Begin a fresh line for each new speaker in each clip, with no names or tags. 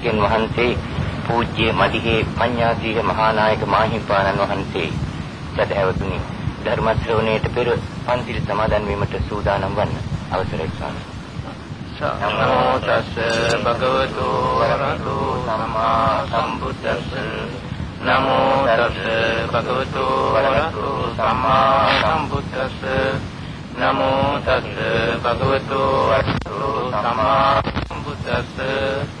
දේශකයන් වහන්සේ පූජ්‍ය මදිහේ පඤ්ඤාසීහ මහානායක මාහිම්පාණන් වහන්සේ. සදහැවතුනි ධර්ම ශ්‍රවණයට පෙර පන්තිල් සමාදන් වීමට සූදානම් වන්න. අවසරයි ස්වාමී
නමෝ තස්ස භගවතු වරහතු සම්මා සම්බුද්දස්ස. නමෝ තස්ස භගවතු වරහතු සම්මා සම්බුද්දස්ස. නමෝ තස්ස භගවතු වරහතු සම්මා සම්බුද්දස්ස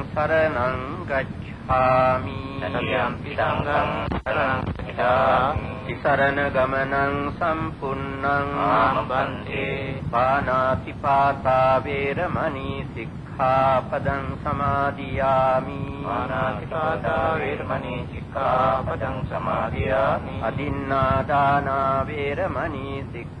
සරණං ගච්ඡාමි සතියම්පි සංඝං සරණං ගච්ඡාමි තිසරණ ගමනං සම්පුන්නං ආමබන්තේ පානාති පාතා වේරමණී සික්ඛාපදං සමාදියාමි පානාති පාතා වේරමණී සික්ඛාපදං සමාදියාමි අදින්නා දානා වේරමණී සික්ඛා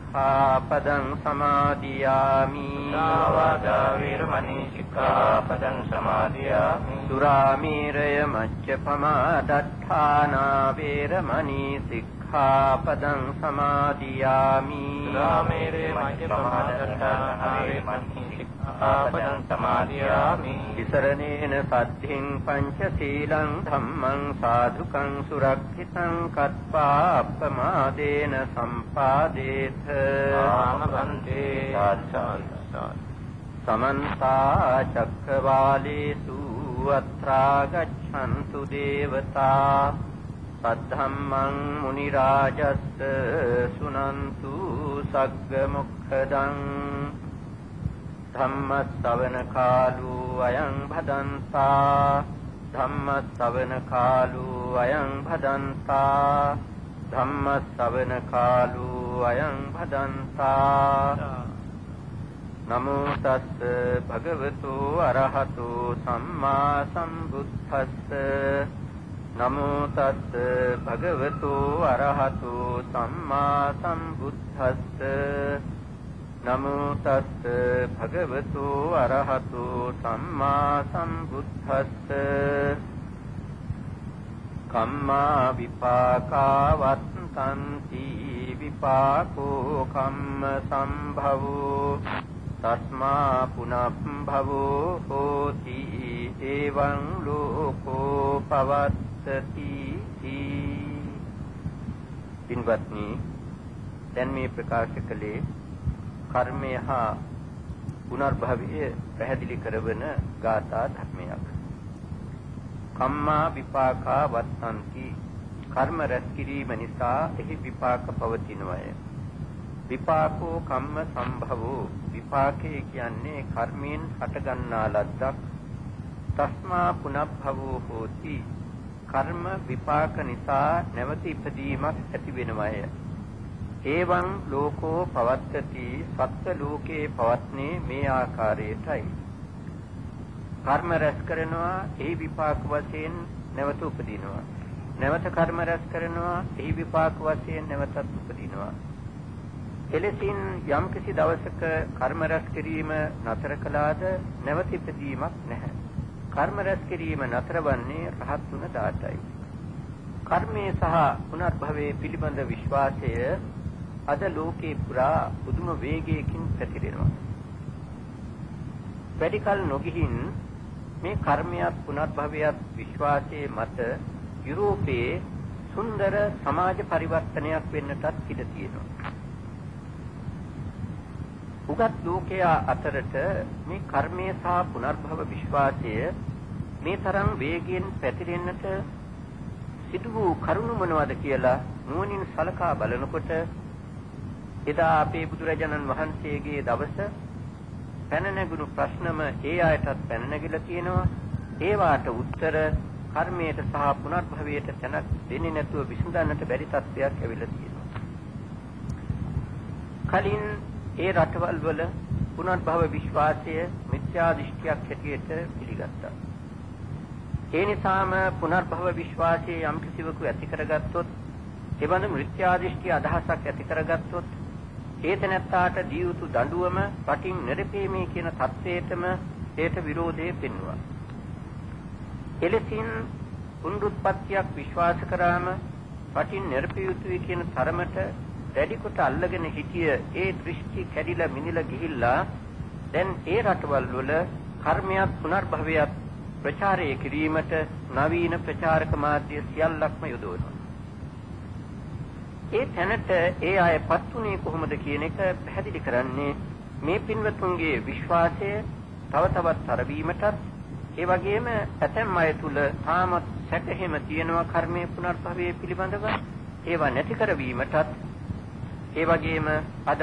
සික්ඛාපදං සමාදියාමි සාවාදා වේරමණී සික්ඛාපදං සමාදියාමි සුරාමීරය මච්චපමා දත්තානා වේරමණී සික්ඛාපදං සමාදියාමි। සුරාමීරය මච්චපමා දත්තානා වේරමණී ආපදං සමාදියාමි। විසරණේන සද්ධින් පංචශීලං ධම්මං සාධුකං සුරක්ෂිතං කତ୍වා අප්පමාදේන සම්පාදේත ආමබන්තේ සමන්ත චක්කවාලේසු අත්‍රා ගච්ඡන්තු දේවතා සද්ධම්මං මුනි රාජස්ස සුනන්තු සග්ග මොක්ඛදං ධම්ම ශ්‍රවණ කාලෝ අයං භදන්තා ධම්ම ශ්‍රවණ කාලෝ අයං භදන්තා ධම්ම ශ්‍රවණ කාලෝ අයං භදන්තා නමෝ තස්ස භගවතු අරහතු සම්මා සම්බුද්දස්ස නමෝ තස්ස භගවතු අරහතු සම්මා සම්බුද්දස්ස. නමෝ තස්ස භගවතු අරහතු සම්මා සම්බුද්දස්ස. කම්මා විපාකාවත්තන්ති විපාකෝ කම්ම සම්භවෝ. තස්මා පුනබ්භවෝ හෝති එවං ලෝකෝ පවත්තති පින්වත්නි දැන් මේ ප්‍රකාශ කළේ කර්මය හා පුනර්භවය පැහැදිලි කරවන ගාථා ධර්මයක්. කම්මා විපාකා වත්තන්ති කර්ම රැස් කිරීම නිසා එහි විපාක පවතිනවය. විපාකෝ කම්ම සම්භවෝ විපාකේ කියන්නේ කර්මයෙන් හටගන්නා ලද්දක්. තස්මා පුනබ්භවෝ හෝති කර්ම විපාක නිසා නැවත ඉපදීමක් ඇති වෙනවය. ඒවං ලෝකෝ පවත්තති සත්ත්ව ලෝකේ පවත්නේ මේ ආකාරයටයි. කර්ම රැස් කරනවා එහි විපාක වශයෙන් නැවත උපදිනවා. නැවත කර්ම රැස් කරනවා එහි විපාක වශයෙන් නැවතත් උපදිනවා. එලෙසින් යම්කිසි දවසක කර්ම රැස් කිරීම නතර කළාද නැවත ඉපදීමක් නැහැ. කර්ම රැස් කිරීම නතර වන්නේ රහත් වුණ දාතයි. කර්මයේ සහ පුනර්භවයේ පිළිබඳ විශ්වාසය අද ලෝකේ පුරා පුදුම වේගයකින් පැතිරෙනවා. වැඩි කල නොගිහින් මේ කර්මයක් පුනර්භවයක් විශ්වාසයේ මත යුරෝපයේ සුන්දර සමාජ පරිවර්තනයක් වෙන්නටත් ඉඩ තියෙනවා. උගත් ලෝකයා අතරට මේ කර්මය සහ පුනර්භව විශ්වාසය මේ තරම් වේගයෙන් පැතිරෙන්නට සිදු වූ කරුණු මොනවද කියලා නුවණින් සලකා බලනකොට එදා අපේ බුදුරජාණන් වහන්සේගේ දවස පැන නැගුණු ප්‍රශ්නම ඒ අයටත් පැන නැගිලා තියෙනවා. ඒවාට උත්තර කර්මයට සහ පුනර්භවයට තැනක් දෙන්නේ නැතුව විසඳන්නට බැරි තත්ත්වයක් ඇවිල්ලා තියෙනවා. කලින් ඒ රටවල් වල පුනර්භව විශ්වාසය මිත්‍යා දෘෂ්ටියක් හැටියට පිළිගත්තා. ඒ නිසාම පුනර්භව විශ්වාසයේ යම් කිසිවෙකු ඇති කරගත්තොත් එවන් මිත්‍යා දෘෂ්ටි අදහසක් ඇති කරගත්තොත් ඒ තැනැත්තාට දිය යුතු දඬුවම රටින් නිරපීමේ කියන தത്വයටම ඒට විරෝධය පෙන්වුවා. එලෙසින් පුනරුත්පත්තියක් විශ්වාස කරාම රටින් නිරපිය යුතුයි කියන තරමට දැඩි කොට අල්ලගෙන හිටිය ඒ දෘෂ්ටි කැඩිලා මිනිලා ගිහිල්ලා දැන් ඒ රටවල් වල කර්මයක් පුනර්භවයක් ප්‍රචාරය කිරීමට නවීන ප්‍රචාරක මාධ්‍ය සියල්ලක්ම යොදවනවා. ඒ තැනට ඒ අයපත් උනේ කොහොමද කියන එක පැහැදිලි කරන්නේ මේ පින්වතුන්ගේ විශ්වාසය තව තවත් තරවීමටත් ඒ වගේම ඇතැම් අය තුල තාමත් සැකහෙම තියෙනවා කර්මයේ පුනර්භවයේ පිළිබඳව ඒවා නැති කරවීමටත් ඒ වගේම අදත්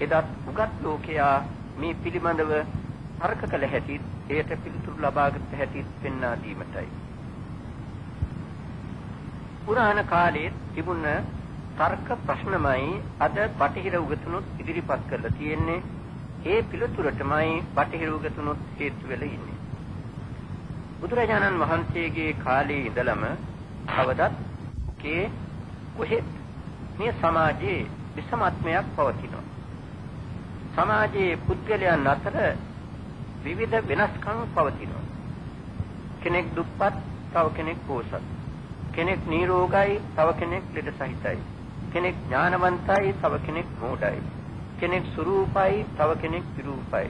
එදත් උගත් ලෝකයා මේ පිළිබඳව තර්ක කළ හැටි එයට පිළිතුරු ලබාගත් හැටි පෙන්වා දීමටයි. පුරාණ කාලයේ තිබුණ තර්ක ප්‍රශ්නමයි අද බටහිර උගතුනුත් ඉදිරිපත් කරලා තියෙන්නේ. ඒ පිළිතුරටමයි බටහිර උගතුනුත් හේතු වෙලා ඉන්නේ. බුදුරජාණන් වහන්සේගේ කාලේ ඉඳලම කවදත් කේ කොහෙත් මේ සමාජයේ විසමත්මයක් පවතිනවා. සමාජයේ පුද්ගලයන් අතර විවිධ වෙනස්කම් පවතිනවා. කෙනෙක් දුප්පත්, තව කෙනෙක් පෝසත්. කෙනෙක් නිරෝගයි, තව කෙනෙක් ලෙඩ සහිතයි. කෙනෙක් ඥානවන්තයි, තව කෙනෙක් මෝඩයි. කෙනෙක් සුරූපයි, තව කෙනෙක් විරූපයි.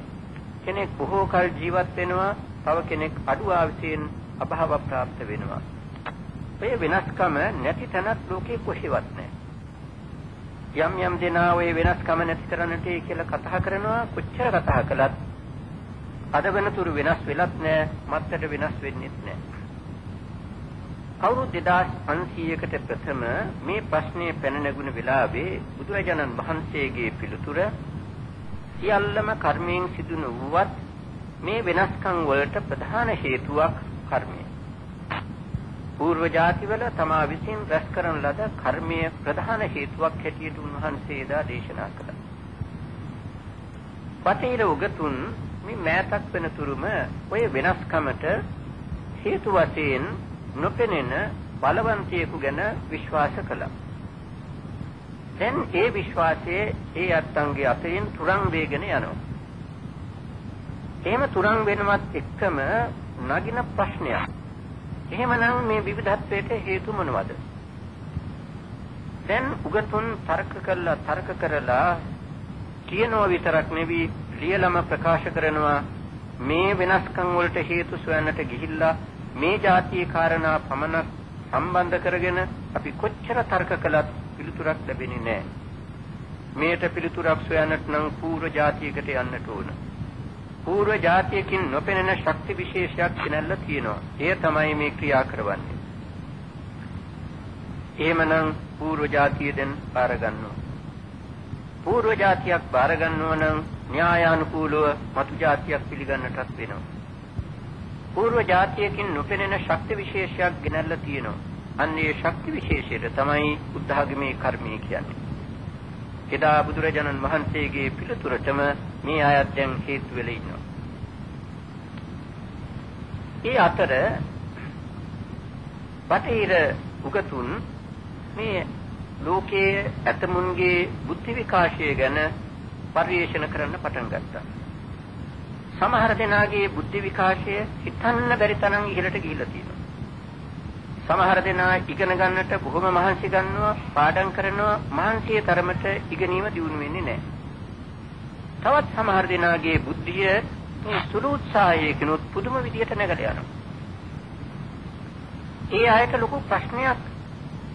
කෙනෙක් බොහෝ කල ජීවත් වෙනවා, තව කෙනෙක් අඩු ආයුෂයෙන් අභාව ප්‍රාප්ත වෙනවා. ඔය වෙනස්කම නැති තැනක් ලෝකේ කොහෙවත් නැහැ. යම් යම් දෙනා ওই වෙනස්කම නැති කරන්නට කියලා කතා කරනවා කොච්චර කතා කළත් අද වෙනතුරු වෙනස් වෙලත් නැහැ මත්තට වෙනස් වෙන්නේත් නැහැ අවුරුදු 2500කට ප්‍රථම මේ ප්‍රශ්නේ පැන නැගුණ වෙලාවේ බුදුරජාණන් වහන්සේගේ පිළිතුර සියල්ලම කර්මයෙන් සිදු නොවුවත් මේ වෙනස්කම් වලට ප්‍රධාන හේතුවක් කර්මය. పూర్ව જાතිවල තමා විසින් රැස් කරන ලද කර්මීය ප්‍රධාන හේතුවක් හැටියට උන්වහන්සේ එදා දේශනා කළා. පතේර උගතුන් මේ මෑතක් වෙනතුරුම ඔය වෙනස්කමට හේතු වශයෙන් නොපෙනෙන බලවන්තයෙකු ගැන විශ්වාස කළා. දැන් ඒ විශ්වාසයේ ඒ අත්තන්ගේ අතරින් තුරන් වේගෙන යනවා. එහෙම තුරන් වෙනවත් එක්කම නගින ප්‍රශ්නයක් එහෙමනම් මේ විවිධත්වයට හේතු මොනවද? දැන් උගතුන් තර්ක කළා තර්ක කරලා කියනවා විතරක් නෙවි ලියලම ප්‍රකාශ කරනවා මේ වෙනස්කම් වලට හේතු සොයන්නට ගිහිල්ලා මේ જાතියේ කාරණා පමණක් සම්බන්ධ කරගෙන අපි කොච්චර තර්ක කළත් පිළිතුරක් ලැබෙන්නේ නැහැ. මේට පිළිතුරක් සොයන්නට නම් පූර්ව જાතියකට යන්නට ඕන. పూර්ව જાතියකින් නොපෙනෙන ශක්ති විශේෂයක් දැනල්ල තියෙනවා. එය තමයි මේ ක්‍රියා කරවන්නේ. එහෙමනම් పూర్ව જાතිය දැන් බාර ගන්නවා. పూర్ව જાතියක් බාර ගන්නව නම් න්‍යායානුකූලව මතු જાතියක් පිළිගන්නටත් වෙනවා. పూర్ව જાතියකින් නොපෙනෙන ශක්ති විශේෂයක් ගෙනල්ලා තියෙනවා. අන්න ඒ ශක්ති විශේෂයට තමයි උද්ධාගමේ කර්මය කියන්නේ. එදා බුදුරජාණන් වහන්සේගේ පිළිතුරටම මේ ආයත් දැන් හේතු වෙලා ඉන්නවා. ඒ අතර බටහිර උගතුන් මේ ලෝකයේ ඇතමුන්ගේ බුද්ධි විකාශය ගැන පරිශන කරන්න පටන් ගත්තා. සමහර දෙනාගේ බුද්ධි විකාශය හිතන්න බැරි තරම් ඉහළට ගිහිලා තියෙනවා. සමහර දෙනා ඉගෙන ගන්නට බොහොම මහන්සි ගන්නවා පාඩම් කරනවා මහන්සියේ තරමට ඉගෙනීම දියුණු වෙන්නේ නැහැ. තවත් සමහර දෙනාගේ බුද්ධිය මේ සුළු උත්සාහයකිනුත් පුදුම විදියට නැගලා යනවා. ඒ අයට ලොකු ප්‍රශ්නයක්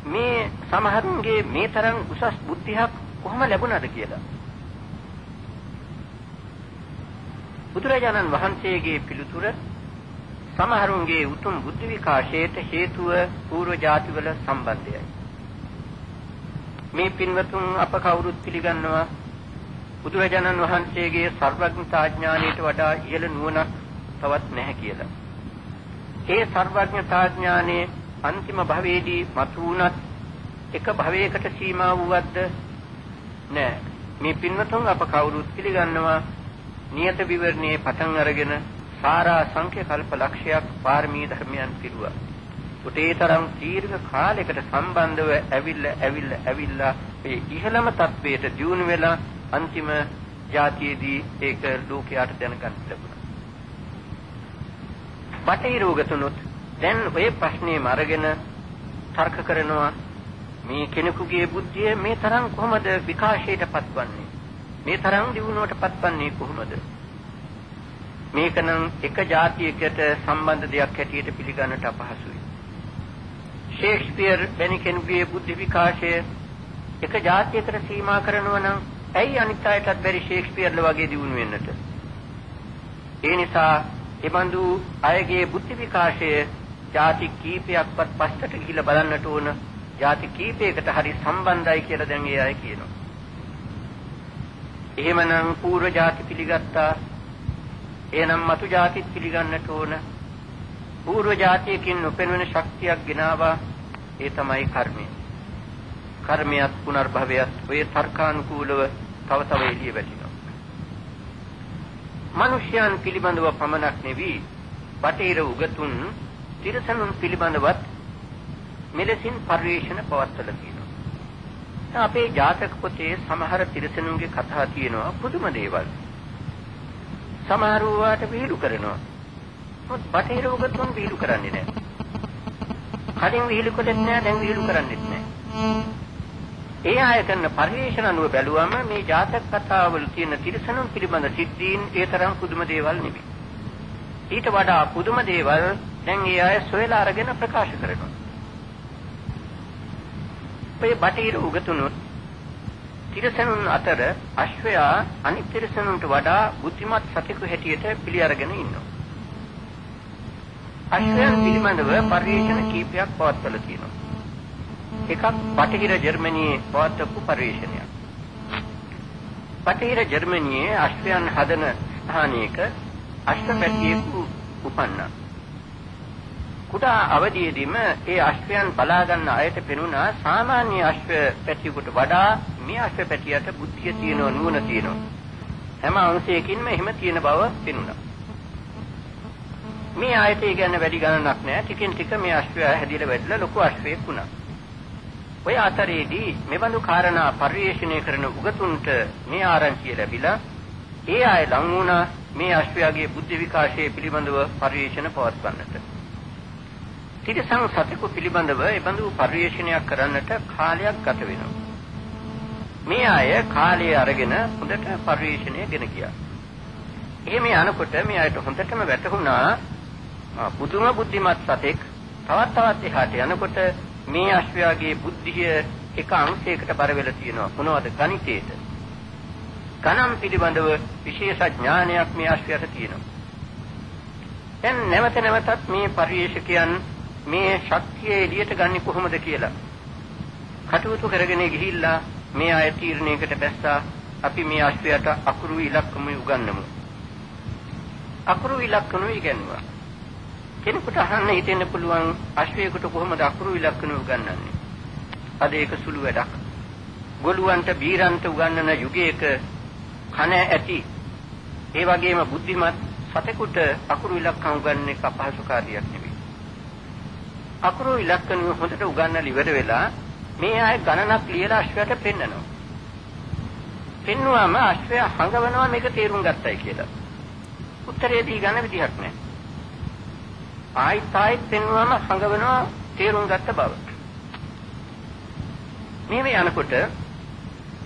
මේ සමහරුන්ගේ මේ තරම් උසස් බුද්ධියක් කොහොම ලැබුණාද කියලා. බුදුරජාණන් වහන්සේගේ පිළිතුර සමහරුන්ගේ උතුම් බුද්ධ විකාශයට හේතුව పూర్ව ජාතිවල සම්බන්ධයයි. මේ පින්වතුන් අප කවුරුත් පිළිගන්නවා බුදුරජාණන් වහන්සේගේ සර්වඥතා ඥානයට වඩා ඉහළ නුවණක් තවත් නැහැ කියලා. ඒ සර්වඥතා ඥානයේ අන්තිම භවයේදී මතු වුණත් එක භවයකට සීමා වූවද්ද නෑ. මේ පින්වතුන් අප කවුරුත් පිළිගන්නවා නියත විවරණයේ පටන් අරගෙන සාරා සංඛ්‍ය කල්ප ලක්ෂයක් පාරමී ධර්මයන් පිරුවා. උටේතරම් දීර්ඝ කාලයකට සම්බන්ධව ඇවිල්ලා ඇවිල්ලා ඇවිල්ලා මේ ඉහළම තත්වයට දියුණු වෙලා අන්තිම જાතියේදී ඒක ලෝකයට දැනගන්න ලැබුණා. බටහිර උගතුනුත් දැන් ඔය ප්‍රශ්නේම අරගෙන තර්ක කරනවා මේ කෙනෙකුගේ බුද්ධිය මේ තරම් කොහොමද විකාශයට පත්වන්නේ? මේ තරම් දියුණුවට පත්වන්නේ කොහොමද? මේකනම් එක જાතියකට සම්බන්ධ දෙයක් හැටියට පිළිගන්නට අපහසුයි. ෂේක්ස්පියර් වැනි කෙනෙකුගේ බුද්ධි විකාශය එක જાතියකට සීමා කරනවා නම් ඇයි අනිත් අයටත් බැරි ශේක්ස්පියර්ල වගේ දියුණු වෙන්නට? ඒ නිසා එබඳු අයගේ බුද්ධි විකාශය ಜಾති කීපයක්වත් පස්සට ගිහිලා බලන්නට ඕන. ಜಾති කීපයකට හරි සම්බන්ධයි කියලා දැන් ඒ අය කියනවා. එහෙමනම් పూర్ව ಜಾති පිළිගත්තා. එහෙනම් මතු ಜಾතිත් පිළිගන්නට ඕන. పూర్ව జాතියකින් නොපෙනෙන ශක්තියක් ගෙනාවා. ඒ තමයි කර්මය. කර්මයක් පුනර්භවයක් ඔය තර්කානුකූලව තව තව එළිය වැටෙනවා. මිනිසයන් පිළිබඳව පමණක් නෙවී බටහිර උගතුන් තිරසනුන් පිළිබඳවත් මෙලෙසින් පරිවේෂණ පවත්වලා තියෙනවා. අපේ ජාතක පොතේ සමහර තිරසනුන්ගේ කතා තියෙනවා පුදුම දේවල්. සමහර වාට විහිළු කරනවා. මොකද බටහිර උගතුන් විහිළු කරන්නේ නැහැ. කලින් විහිළු කළේ නැහැ දැන් විහිළු කරන්නේ නැහැ. ඒ අය කරන පරිශන අනුව බැලුවම මේ ජාතක කතාවල තියෙන තිරසනුන් පිළිබඳ සිද්ධීන් ඒ තරම් පුදුම දේවල් නෙමෙයි. ඊට වඩා පුදුම දේවල් දැන් ඒ අය සොයලා අරගෙන ප්‍රකාශ කරනවා. මේ බටහිර උගතුනුත් තිරසනුන් අතර අශ්වයා අනිත් තිරසනුන්ට වඩා බුද්ධිමත් සතෙකු හැටියට පිළි අරගෙන ඉන්නවා. අශ්වයන් පිළිබඳව පරිශන කීපයක් පවත්වලා තියෙනවා. එකක් බටහිර ජර්මනියේ පවත්වපු පරිශ්‍රණයක්. බටහිර ජර්මනියේ අශ්වයන් හදන ස්ථානයක අශ්වපැටියෙකු උපන්නා. කුඩා අවදියේදීම ඒ අශ්වයන් බලා ගන්න අයට පෙනුණා සාමාන්‍ය අශ්ව පැටියෙකුට වඩා මේ අශ්ව පැටියට බුද්ධිය තියෙනව නුවණ තියෙනව. හැම අංශයකින්ම එහෙම තියෙන බව පෙනුණා. මේ ආයතය ගැන වැඩි ගණනක් නැහැ. ටිකින් ටික මේ අශ්වයා හැදිලා වැඩිලා ලොකු අශ්වයෙක් වුණා. ඔය අතරේදී මෙබඳු කාරණා පරිශ්‍රණය කරන උගතුන්ට මේ ආරංචිය ලැබිලා ඒ අය ලං වුණා මේ අශ්වයාගේ බුද්ධ විකාශයේ පිළිබඳව පරිශ්‍රණ පවත්වන්නට. තිරසං සතෙකු පිළිබඳව එබඳු පරිශ්‍රණයක් කරන්නට කාලයක් ගත වෙනවා. මේ අය කාලය අරගෙන හොඳට පරිශ්‍රණය ගෙන ගියා. එහෙම යනකොට මේ අයට හොඳටම වැටහුණා පුදුම බුද්ධිමත් සතෙක් තවත් තවත් එහාට යනකොට මේ අශ්වයාගේ බුද්ධිය එක අංශයකට බර වෙලා තියෙනවා. මොනවද? ගණිතේට ගණන් පිළිබඳව විශේෂ ඥානයක් මේ අශ්වයාට තියෙනවා. දැන් නැවත නැවතත් මේ පරිශකයන් මේ ශක්තිය එළියට ගන්නේ කොහොමද කියලා? කටයුතු කරගෙන ගිහිල්ලා මේ අය තීරණයකට බැස්සා අපි මේ අශ්වයාට අකුරු ඉලක්කම උගන්වමු. අකුරු ඉලක්කම ඉගෙනුවා කෙනෙකුට අහන්න හිතෙන්න පුළුවන් අශ්වයෙකුට කොහොමද අකුරු ඉලක්කන උගන්වන්නේ? අද ඒක සුළු වැඩක්. ගොළුවන්ට බීරන්ට උගන්වන යුගයක කන ඇති ඒ වගේම බුද්ධිමත් සතෙකුට අකුරු ඉලක්කම් උගන්වන එක අපහසු කාර්යයක් නෙවෙයි. අකුරු ඉලක්කන හොඳට උගන්වලා ඉවර වෙලා මේ අය ගණනක් ලියලා අශ්වයට පෙන්නනවා. පෙන්නුවාම අශ්වය හඟවනවා මේක තේරුම් ගත්තයි කියලා. උත්තරේ දී ගන්න විදිහක් නැහැ. ආයිත් ආයිත් පෙන්වම හඟවනවා තේරුම් ගත්ත බව. මේ යනකොට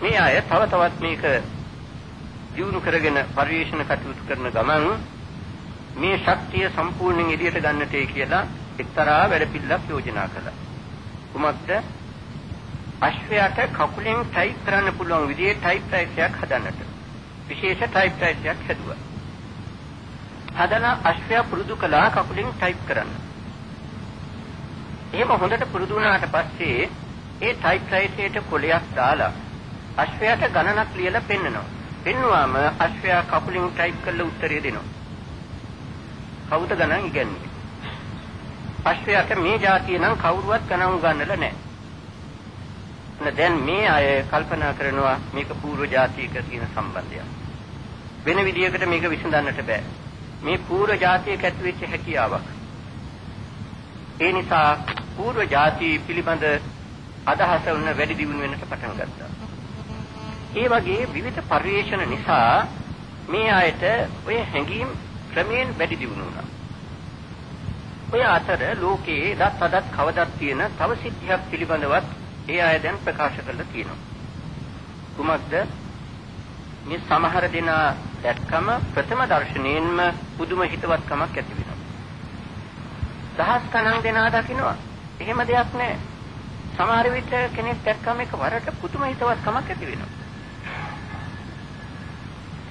මේ අය තව තවත් මේක දියුණු කරගෙන පරිශන කටයුතු කරන ගමන් මේ ශක්තිය සම්පූර්ණයෙන් එළියට ගන්නටයි කියලා එක්තරා වැඩපිළිවෙලක් යෝජනා කළා. කුමක්ද? අශ්වයාට කකුලෙන් ටයිප් කරන්න පුළුවන් විදිහේ ටයිප් රයිටරයක් හදන්නට. විශේෂ ටයිප් රයිටරයක් හැදුවා. හදලා අශ්වයා පුරුදු කළා කකුලින් ටයිප් කරන්න. එහෙම හොඳට පුරුදු වුණාට පස්සේ ඒ ටයිප් රයිටරයට කොලයක් දාලා අශ්වයාට ගණනක් ලියලා පෙන්නනවා. පෙන්නුවාම අශ්වයා කකුලින් ටයිප් කරලා උත්තරය දෙනවා. කවුද ගණන් ඉගන්නේ? අශ්වයාට මේ જાතිය නම් කවුරුවත් ගණන් උගන්නලා නැහැ. දැන් මේ අය කල්පනා කරනවා මේක පූර්ව જાතියක තියෙන සම්බන්ධයක්. වෙන විදියකට මේක විසඳන්නට බෑ. මේ පූර්ව જાතියක ඇතිවෙච්ච හැකියාවක්. ඒ නිසා පූර්ව જાති පිළිබඳ අදහස උන්න වැඩි දියුණු වෙන්නට පටන් ගත්තා. ඒ වගේ විවිධ පරිේශන නිසා මේ ආයත ඔය හැඟීම් ක්‍රමයෙන් වැඩි දියුණු වුණා. ඔය අතර ලෝකයේ දත් අදත් කවදත් තියෙන තව සිද්ධියක් පිළිබඳවත් ඒ අය දැන් ප්‍රකාශ කරලා තියෙනවා. කුමක්ද? මේ සමහර දෙනා දැක්කම ප්‍රථම දර්ශනයෙන්ම පුදුම හිතවත්කමක් ඇති වෙනවා. දහස් ගණන් දෙනා දකින්නවා. එහෙම දෙයක් නැහැ. සමහර විට කෙනෙක් දැක්කම එකවරට පුදුම හිතවත්කමක් ඇති වෙනවා.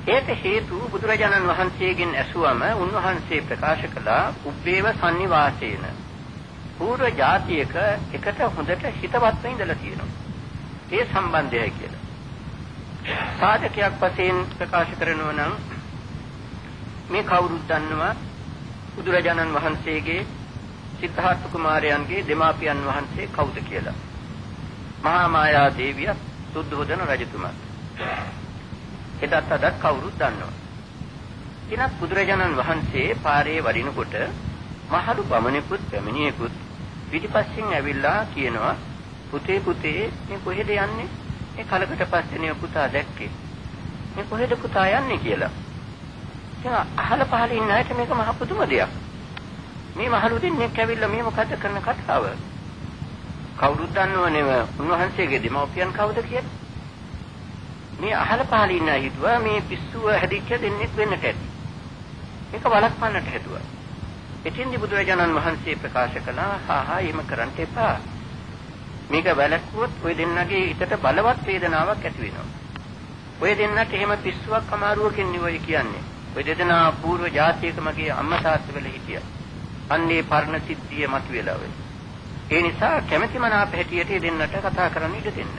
ඒට හේතු බුදුරජාණන් වහන්සේගෙන් ඇසුවම උන්වහන්සේ ප්‍රකාශ කළා උබ්බේව sannivaseන. పూర్ව જાතියක එකට හොඳට හිතවත්ව ඉඳලා තියෙනවා. ඒ සම්බන්ධයයි කියලා. සාධකයක් වශයෙන් ප්‍රකාශ කරනවා නම් මේ කවුරුත් දන්නවා බුදුරජාණන් වහන්සේගේ සිද්ධාර්ථ කුමාරයන්ගේ දෙමාපියන් වහන්සේ කවුද කියලා. මහා මායා දේවිය සුද්ධෝදන රජතුමා. එදත් අදත් කවුරුත් දන්නවා. එනත් බුදුරජාණන් වහන්සේ පාරේ වඩිනකොට මහලු බමණෙකුත් පැමිණියෙකුත් පිටිපස්සෙන් ඇවිල්ලා කියනවා පුතේ පුතේ මේ කොහෙද යන්නේ? මේ කලකට පස්සේ නේ පුතා දැක්කේ. මේ කොහෙද පුතා යන්නේ කියලා. ඉතින් අහල පහල ඉන්න අයට මේක මහ පුදුම දෙයක්. මේ මහලු දෙන්නෙක් ඇවිල්ලා මේ මොකද කරන කතාව? කවුරුත් දන්නවනේ උන්වහන්සේගේ දෙමව්පියන් කවුද කියලා. මේ අහල පහල ඉන්න හිතුවා මේ පිස්සුව හැදිච්ච දෙන්නෙක් වෙන්නට ඇති. මේක වළක්වන්නට හැදුවා. එතින්දි බුදුරජාණන් වහන්සේ ප්‍රකාශ කළා හා හා එහෙම කරන්න එපා. මේක වැළැක්වුවොත් ওই දෙන්නගේ හිතට බලවත් වේදනාවක් ඇති වෙනවා. ওই දෙන්නට එහෙම පිස්සුවක් අමාරුවකින් නෙවෙයි කියන්නේ. ওই දෙදෙනා పూర్ව ජාතියක මගේ අම්මා තාත්තවල හිටියා. අන්නේ පරණ සිද්ධිය මතුවලා වෙයි. ඒ නිසා කැමැති මනාප හැටියට දෙන්නට කතා කරන්න ඉඩ දෙන්න.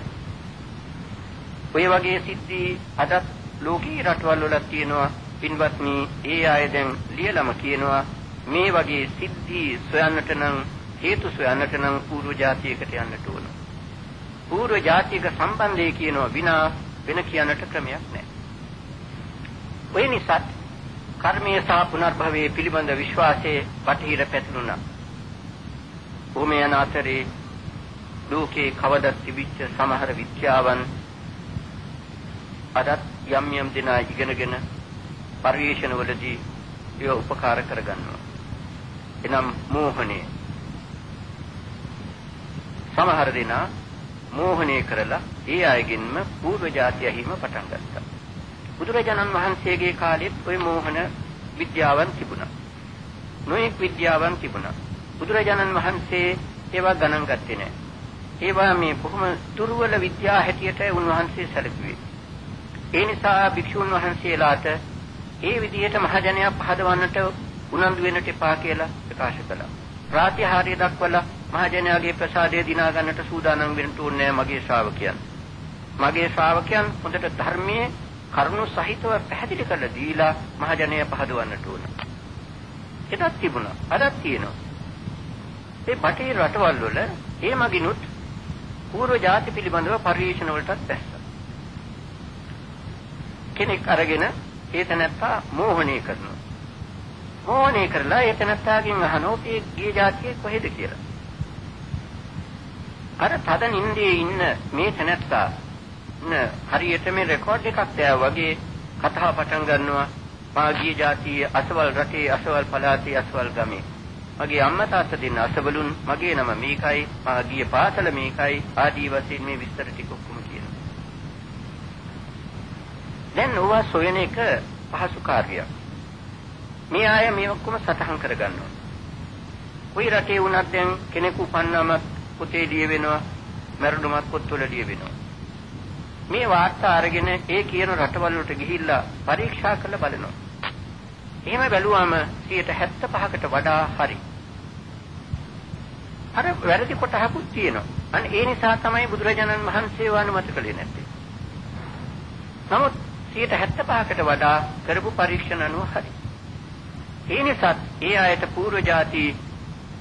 ඔය වගේ සිද්ධි අදත් ලෝකී රටවල් වල තියෙනවා. පින්වත්නි, ඒ අය දැන් ලියලම කියනවා මේ වගේ සිද්ධි සොයන්නට නම් හේතු සොයන්නට නම් పూర్ව જાතියකට යන්නට ඕන. పూర్ව જાතියක සම්බන්ධය කියනවා විනා වෙන කියන්නට ක්‍රමයක් නැහැ. ඒ නිසා කර්මයේ සහ පුනර්භවයේ පිළිබඳ විශ්වාසයේ බටහිර පැතිරුණා. භූමියන අතරේ ලෝකේ කවදත් තිබිච්ච සමහර විද්‍යාවන් අදත් යම් යම් දෙනා ඉගෙනගෙන පරිශනවලදී ඒව උපකාර කරගන්නවා. එනම් මෝහණේ සමහර දෙනා මෝහණය කරලා ඒ අයගින්ම పూర్ව જાති ඇහිම පටන් ගත්තා. බුදුරජාණන් වහන්සේගේ කාලෙත් ওই මෝහන විද්‍යාවන් තිබුණා. නොඑක් විද්‍යාවන් තිබුණා. බුදුරජාණන් වහන්සේ ඒවා ගණන් ගත්තේ නැහැ. ඒවා මේ බොහොම දුර්වල විද්‍යා හැටියට උන්වහන්සේ සැලකුවේ. ඒ නිසා භික්ෂුන් වහන්සේලාට ඒ විදිහට මහජනයා පහදවන්නට උනන්දු වෙන්නට එපා කියලා ප්‍රකාශ කළා. ප්‍රාතිහාර්ය දක්වලා මහජනයාගේ ප්‍රසාදය දිනා ගන්නට සූදානම් වෙන්න ඕනේ මගේ ශ්‍රාවකයන්. මගේ ශ්‍රාවකයන් හොඳට ධර්මයේ කරුණු සහිතව පැහැදිලි කරලා දීලා මහජනයා පහදවන්නට ඕන. එදත් තිබුණා. අදත් තියෙනවා. මේ බටේ රටවල් වල ඒ මගිනුත් පූර්ව ಜಾති පිළිබඳව පරිශන වලටත් දැස්සා. කෙනෙක් අරගෙන ඒ තැනත්තා මෝහණය කරනවා. මෝහණය කරලා ඒ තනත්තාගෙන් අහනවා "මේ ගිය જાතිය කොහෙද?" කියලා. අර තද නින්දේ ඉන්න මේ තනත්තා න හරියට මේ රෙකෝඩ් එකක් දැව වගේ කතාව පටන් ගන්නවා. මා ගිය જાතිය අසවල් රටේ අසවල් පළාතේ අසවල් ගමේ. මගේ අම්මා තාත්තා දෙන්න අසබලුන් මගේ නම මේකයි මා ගිය පාසල මේකයි ආදී වශයෙන් මේ විස්තර ටික ඔක්කොම කියනවා. දැන් ඕවා සොයන එක පහසු කාර්යයක්. මේ අය මේ ඔක්කොම සටහන් කරගන්නවා. කොයි රටේ වුණත් දැන් කෙනෙකු උපන්නම පොතේ ලියවෙනවා මරණුමත් පොත්වල ලියවෙනවා. මේ වාර්තා අරගෙන ඒ කියන රටවල් වලට ගිහිල්ලා පරීක්ෂා කරලා බලනවා. එහෙම බැලුවාම 75%කට වඩා හරි. අර වැරදි කොටහකුත් තියෙනවා. අන්න ඒ නිසා තමයි බුදුරජාණන් වහන්සේ වanuමත කළේ නැත්තේ. නමුත් 75%කට වඩා කරපු පරීක්ෂණ අනුව හරි. ඒ නිසා ඒ අයට පූර්ව જાති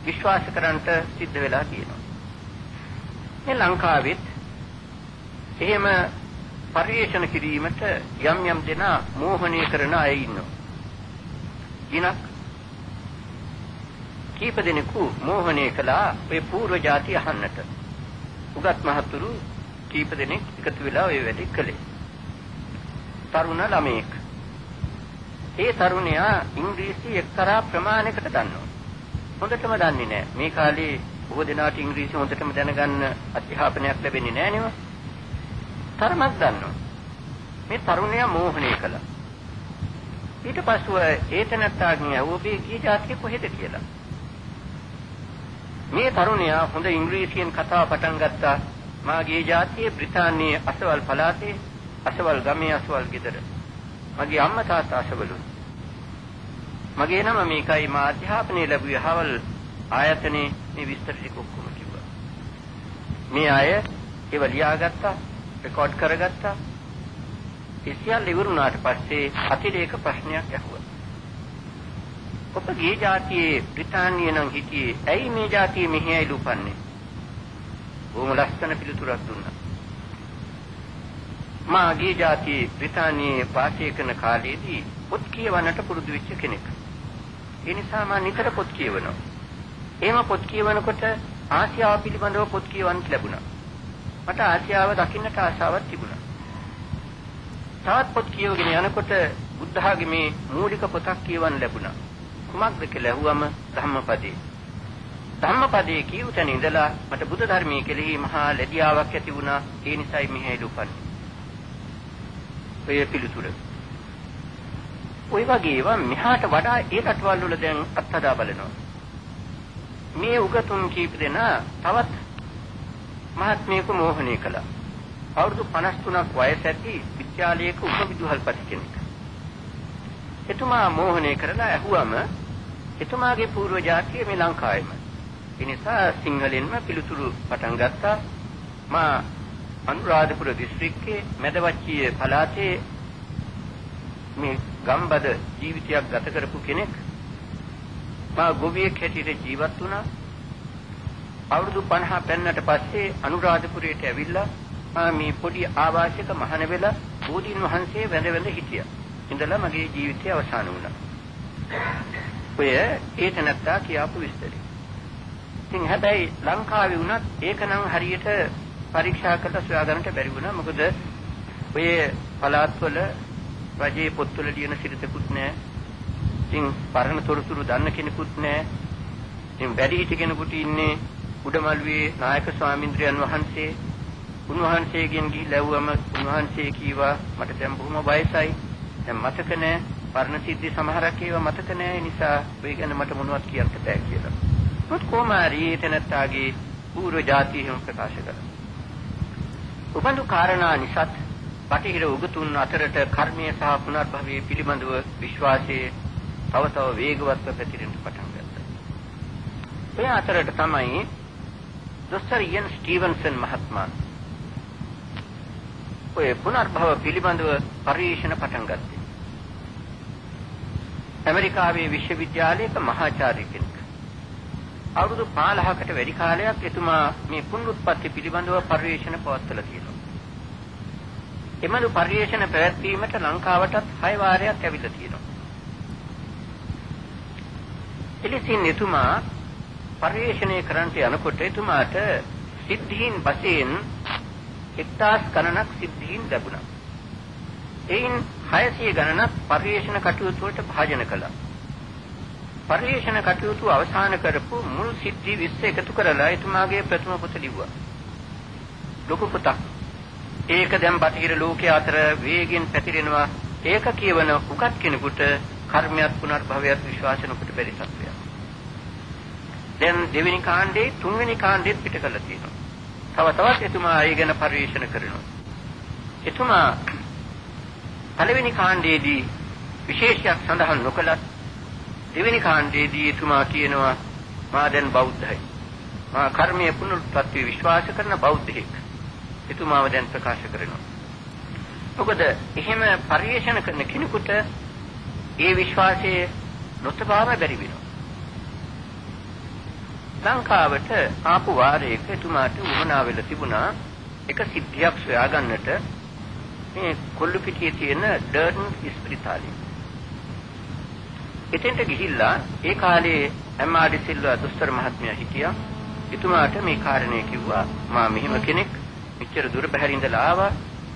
විශ්වාස කරන්නට සිද්ධ වෙලා තියෙනවා. මේ ලංකාවෙත් එහෙම පරිේෂණ කිරීමට යම් යම් දෙනා මෝහණය කරන අය ඉන්නවා. දිනක් කීප දෙනෙකු මෝහණය කළා ඔය పూర్ව જાති අහන්නට. උගත් මහතුරු කීප දෙනෙක් එකතු වෙලා ඔය වැඩේ කළේ. තරුණ ළමයෙක්. ඒ තරුණයා ඉංග්‍රීසි එක්තරා ප්‍රමාණයකට දන්නවා. හොඳටම දන්නේ නැහැ. මේ කාලේ බොහෝ දෙනාට ඉංග්‍රීසි හොඳටම දැනගන්න අධ්‍යාපනයක් ලැබෙන්නේ නැහැ නෙව. තරමක් දන්නවා. මේ තරුණයා මෝහණය කළා. ඊට පස්සෙ ඒතනත්තාගෙන් ඇහුවේ කී જાතිය කොහෙද කියලා. මේ තරුණයා හොඳ ඉංග්‍රීසියෙන් කතාව පටන් ගත්තා. මාගේ ජාතියේ බ්‍රිතාන්‍යයේ අසවල් පළාතේ අසවල් ගමේ අසවල් ගෙදර. මගේ අම්මා තාත්තා අසවලු. මගේ නම මේකයි මා අධ්‍යාපනය ලැබුවේ හවල් ආයතනයේ මේ විස්තර ටික ඔක්කොම කිව්වා. මේ අය ඒව ලියාගත්තා, රෙකෝඩ් කරගත්තා. ඒ සියල්ල ඉවරුනාට පස්සේ අතිරේක ප්‍රශ්නයක් ඇහුවා. ඔබගේ ජාතියේ බ්‍රිතාන්‍ය නම් හිටියේ ඇයි මේ ජාතිය මෙහි ඇවිල්ලා උපන්නේ? බොහොම ලස්සන පිළිතුරක් දුන්නා. මාගේ ජාතියේ බ්‍රිතාන්‍යයේ වාසය කරන කාලේදී පොත් කියවන්නට පුරුදු වෙච්ච කෙනෙක්. ඒ නිසා මම නිතර පොත් කියවනවා. එහෙම පොත් කියවනකොට ආසියාව පිළිබඳව පොත් කියවන්න ලැබුණා. මට ආසියාව දකින්නට ආශාවක් තිබුණා. තවත් පොත් කියවගෙන යනකොට බුද්ධ ආගමේ මූලික පොතක් කියවන්න ලැබුණා. කුමක්ද කියලා ඇහුවම ධම්මපදේ. ධම්මපදේ කියු තැන ඉඳලා මට බුදු ධර්මයේ කෙරෙහි මහා ලැබියාවක් ඇති වුණා. ඒ නිසායි මෙහෙ දුපන්නේ. ඔය පිළිතුර. ඔය වගේ ඒවා මෙහාට වඩා ඒ රටවල් වල දැන් අත්හදා බලනවා. මේ උගතුන් කීප දෙනා තවත් මහත්මයෙකු මෝහණය කළා. අවුරුදු 53ක් වයස ඇති විද්‍යාලයක උපවිදුහල්පති කෙනෙක්. එතුමා මෝහණය කරලා ඇහුවම එතුමාගේ పూర్ව ජාතිය මේ ලංකාවේම. ඒ නිසා සිංහලෙන්ම පිළිතුරු පටන් ගත්තා. මා අනුරාධපුර දිස්ත්‍රික්කයේ මැදවච්චිය පළාතේ මේ ගම්බද ජීවිතයක් ගත කරපු කෙනෙක්. මා ගොවියෙක් හැටියට ජීවත් වුණා. අවුරුදු 50 පෙන්නට පස්සේ අනුරාධපුරයට ඇවිල්ලා මා මේ පොඩි ආවාසික මහන වෙලා බෝධීන් වහන්සේ වැඳ වැඳ හිටියා. ඉඳලා මගේ ජීවිතය අවසන් වුණා. ඔය ඒ තැනත්තා කියාපු විස්තරය. ඉතින් හැබැයි ලංකාවේ වුණත් ඒකනම් හරියට පරීක්ෂා කරලා සොයාගන්නට බැරි වුණා. මොකද ඔය පළාත්වල රජයේ පොත්වල ලියන සිරිතකුත් නැහැ. ඉතින් පරණ තොරතුරු දන්න කෙනෙකුත් නැහැ. ඉතින් වැඩි හිටි කෙනෙකුට ඉන්නේ උඩමළුවේ නායක ස්වාමීන්ද්‍රයන් වහන්සේ. උන්වහන්සේගෙන් ගිහිල්ලා ඇහුවම උන්වහන්සේ කීවා මට දැන් බොහොම වයසයි. දැන් මතක නැහැ. පරණ සිද්ධි සමහරක් ඒවා මතක නැහැ. නිසා ඔය ගැන මට මොනවත් කියන්න බෑ කියලා. මොකද කොමාරී තැනත්තාගේ පූර්ව જાති හිම ප්‍රකාශ කළා. උබඳු කාරණා නිසාත් බටහිර උගතුන් අතරට කර්මය සහ පුනර්භවයේ පිළිබඳව විශ්වාසයේ තව තව වේගවත්ව පැතිරෙන්න පටන් ගත්තා. ඒ අතරට තමයි දොස්තර ඉයන් ස්ටීවන්සන් මහත්මයා ඔය පුනර්භව පිළිබඳව පරිශන පටන් ගත්තේ. ඇමරිකාවේ විශ්වවිද්‍යාලයක මහාචාර්ය කෙනෙක්. අවුරුදු 15කට වැඩි කාලයක් එතුමා මේ පුනරුත්පත්ති පිළිබඳව පරිශන පවත්වලා තියෙනවා. එමළු පරිේශන පැවැත්වීමට ලංකාවටත් 6 වාරයක් ඇවිල්ලා තියෙනවා. එලෙසින් එතුමා පරිේශණය කරන්නට යනකොට එතුමාට සිද්ධීන් වශයෙන් එක්තාස් ගණනක් සිද්ධීන් ලැබුණා. එයින් 600 ගණනක් පරිේශන කටයුතු වලට භාජන කළා. පරිේශන කටයුතු අවසන් කරපු මුල් සිද්ධි 20 එකතු කරලා එතුමාගේ ප්‍රථම පොත ලිව්වා. ලොකු පොතක්. ඒක දැන් බටහිර ලෝකයේ අතර වේගෙන් පැතිරෙනවා. ඒක කියවන උගත් කෙනෙකුට කර්මයක් පුනර්භවයක් විශ්වාස නොකොට බැරි සත්‍යයක්. දැන් දෙවෙනි කාණ්ඩේ තුන්වෙනි කාණ්ඩෙත් පිට කරලා තියෙනවා. තව තවත් එතුමා ඒ ගැන පරිශන කරනවා. එතුමා පළවෙනි කාණ්ඩයේදී විශේෂයක් සඳහන් නොකලත් දෙවෙනි කාණ්ඩයේදී එතුමා කියනවා මා දැන් බෞද්ධයි. මා කර්මයේ පුනරුත්පත්ති විශ්වාස කරන බෞද්ධයෙක්. එතුමාව දැන් ප්‍රකාශ කරනවා. මොකද එහෙම පරිේශන කරන කෙනෙකුට ඒ විශ්වාසයේ නොතබාම බැරි වෙනවා. ලංකාවට ආපු වාරයක එතුමාට උමනා වෙලා තිබුණා එක සිද්ධියක් සොයාගන්නට මේ කොල්ලුපිටියේ තියෙන ඩර්න් ඉස්පිරිතාලේ. එතෙන්ට ගිහිල්ලා ඒ කාලේ එම්.ආර්.ඩි. සිල්වා දුස්තර මහත්මයා හිටියා. එතුමාට මේ කාරණේ කිව්වා මා මෙහිම කෙනෙක් මෙච්චර දුර බැහැර ඉඳලා ආවා.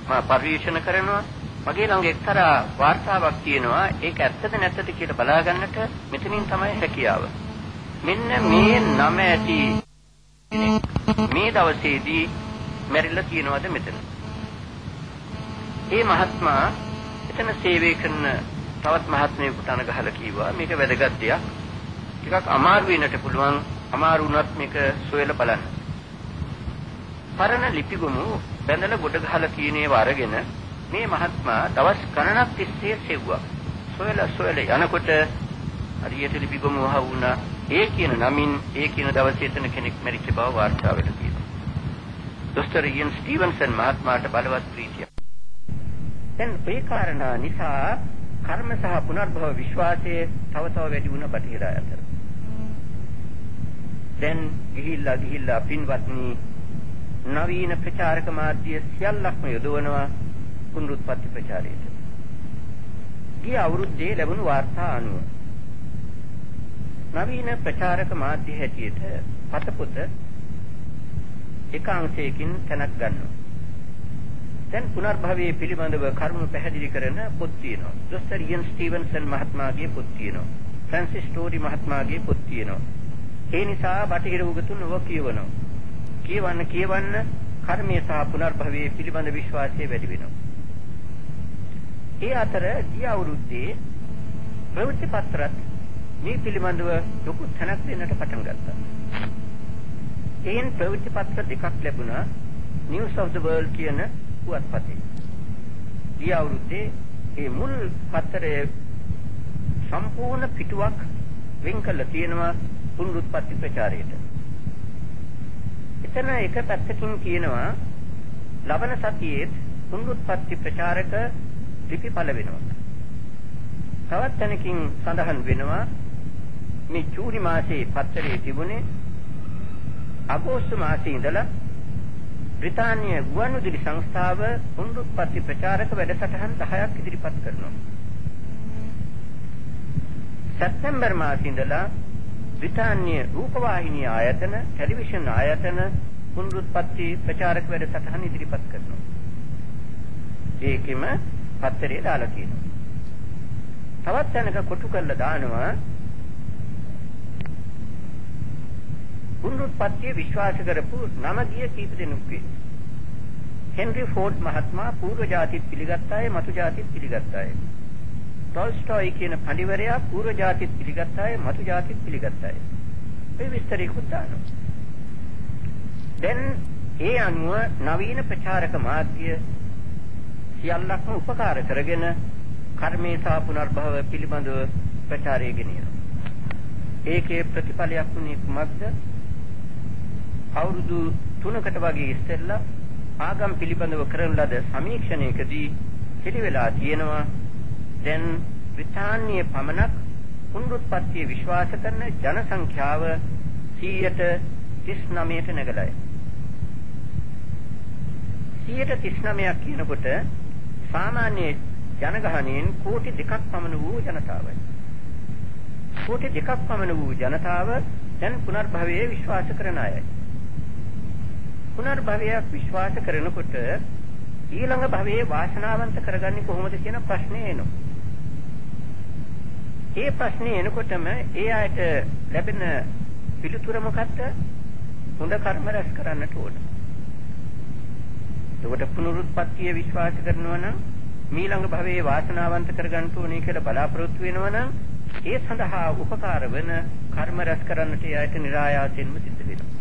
මා පරිශන කරනවා. මගේ ළඟ එක්තරා වාර්තාවක් තියෙනවා. ඒක ඇත්තද නැත්තද කියලා බලාගන්නට මෙතනින් තමයි හැකියාව. මෙන්න මේ නම ඇති මේ දවසේදී මැරිලා තියෙනවද මෙතන? ඒ මහත්මයා එතන සේවය කරන තවත් මහත්මයෙකුට අනගහලා කිව්වා මේක වැදගත් දෙයක්. ටිකක් අමාරු වෙන්නට පුළුවන්. අමාරු වුණත් මේක සොයලා බලන්න. පරණ ලිපිගොනු බැඳලා ගොඩ ගහලා තියෙන ඒවා අරගෙන මේ මහත්මයා දවස් ගණනක් තිස්සේ සෙව්වා. සොයලා සොයලා යනකොට හරියට ලිපිගොනු වහ වුණා. ඒ කියන නමින් ඒ කියන දවසේ එතන කෙනෙක් මැරිච්ච බව වාර්තා වෙලා තියෙනවා. දොස්තර ඉයන් ස්ටීවන්සන් මහත්මයාට බලවත් ප්‍රීතියක්. දැන් ඒ කාරණා නිසා කර්ම සහ පුනර්භව විශ්වාසයේ තව තව වැඩි වුණ බටහිර අතර. දැන් ගිහිල්ලා ගිහිල්ලා පින්වත්නි නවීන ප්‍රචාරක මාධ්‍ය සියල්ලක්ම යොදවනවා පුනරුත්පත්ති ප්‍රචාරයට. ගිය අවුරුද්දේ ලැබුණු වාර්තා අනුව නවීන ප්‍රචාරක මාධ්‍ය හැටියට පතපොත එක අංශයකින් තැනක් ගන්නවා. දැන් පුනර්භවයේ පිළිබඳව කරුණු පැහැදිලි කරන පොත් තියෙනවා. දොස්තර් ඉයන් ස්ටීවන්සන් මහත්මයාගේ පොත් තියෙනවා. ෆ්‍රැන්සිස් ටෝරි මහත්මයාගේ පොත් තියෙනවා. ඒ නිසා බටහිර උගතුන් ඔව කියවනවා. කියවන්න කියවන්න කර්මයේ සහ පුනර්භවයේ පිළිබඳ විශ්වාසය වැඩි වෙනවා. ඒ අතර ගිය අවුරුද්දේ ප්‍රවෘත්ති පත්‍රත් මේ පිළිබඳව ලොකු තැනක් දෙන්නට පටන් ගත්තා. එයින් ප්‍රවෘත්ති පත්‍ර දෙකක් ලැබුණා. News of the World කියන පුවත්පතේ. ගිය අවුරුද්දේ මේ මුල් පත්‍රයේ සම්පූර්ණ පිටුවක් වෙන් කළ තියෙනවා පුනරුත්පත්ති ප්‍රචාරයට. එතන එක පැත්තකින් කියනවා ලබන සතියේ පුනරුත්පත්ති ප්‍රචාරක ලිපි පළ වෙනවා. තවත් තැනකින් සඳහන් වෙනවා මේ ජූනි මාසයේ පත්තරේ තිබුණේ අගෝස්තු මාසයේ ඉඳලා බ්‍රිතාන්‍ය ගුවන්විදුලි සංස්ථාව පුනරුත්පත්ති ප්‍රචාරක වැඩසටහන් 10ක් ඉදිරිපත් කරනවා. සැප්තැම්බර් මාසයේ ඉඳලා බ්‍රිතාන්‍ය රූපවාහිනී ආයතන, ටෙලිවිෂන් ආයතන පුනරුත්පත්ති ප්‍රචාරක වැඩසටහන් ඉදිරිපත් කරනවා. ඒකෙම පත්තරේ දාලා තියෙනවා. තවත් තැනක කොටු කරලා දානවා පුනරුත්පත්තිය විශ්වාස කරපු නම ගිය කීප දෙනෙකුගේ හෙන්රි ෆෝඩ් මහත්මයා පූර්ව ජාතිත් පිළිගත් අය මතු ජාතිත් පිළිගත් අය ටොල්ස්ටොයි කියන පඬිවරයා පූර්ව ජාතිත් පිළිගත් අය මතු ජාතිත් පිළිගත් අය මේ විස්තරයකුත් දානවා. දැන් ඒ අනුව නවීන ප්‍රචාරක මාධ්‍ය සියල්ලක්ම උපකාර කරගෙන කර්මේ සහ පුනර්භව පිළිබඳව ප්‍රචාරය ගෙනියනවා ඒකේ ප්‍රතිඵලයක් වුණේ කුමක්ද? අවුරුදු 3කට වගේ ඉස්සෙල්ලා ආගම් පිළිබඳව කරන ලද සමීක්ෂණයකදී පිළිවෙලා තියෙනවා. දැන් බ්‍රිතාන්‍යයේ පමණක් පුනරුත්පත්ති විශ්වාස කරන ජන සංඛ්‍යාව 139ට නැගලයි. 139ක් කියනකොට සාමාන්‍ය ජනගහණයෙන් කෝටි දෙකක් පමණ වූ ජනතාවයි. කෝටි දෙකක් පමණ වූ ජනතාව දැන් පුනර්භවයේ විශ්වාස කරන අයයි. පුනර්භවයක් විශ්වාස කරනකොට ඊළඟ භවයේ වාසනාවන්ත කරගන්නේ කොහොමද කියන ප්‍රශ්නේ එනවා. ඒ ප්‍රශ්නේ එනකොටම ඒ ආයත ලැබෙන පිළිතුර මොකක්ද? හොඳ කර්ම රැස් කරන්නට ඕන. එතකොට පුනරුත්පත්තිය විශ්වාස කරනවා නම් මීළඟ භවයේ වාසනාවන්ත කරගන්න ඕනේ කියලා බලාපොරොත්තු වෙනවා නම් ඒ සඳහා උපකාර වෙන කර්ම රැස් කරන්නට යායට નિરાයාසයෙන්ම සිද්ධ වෙනවා.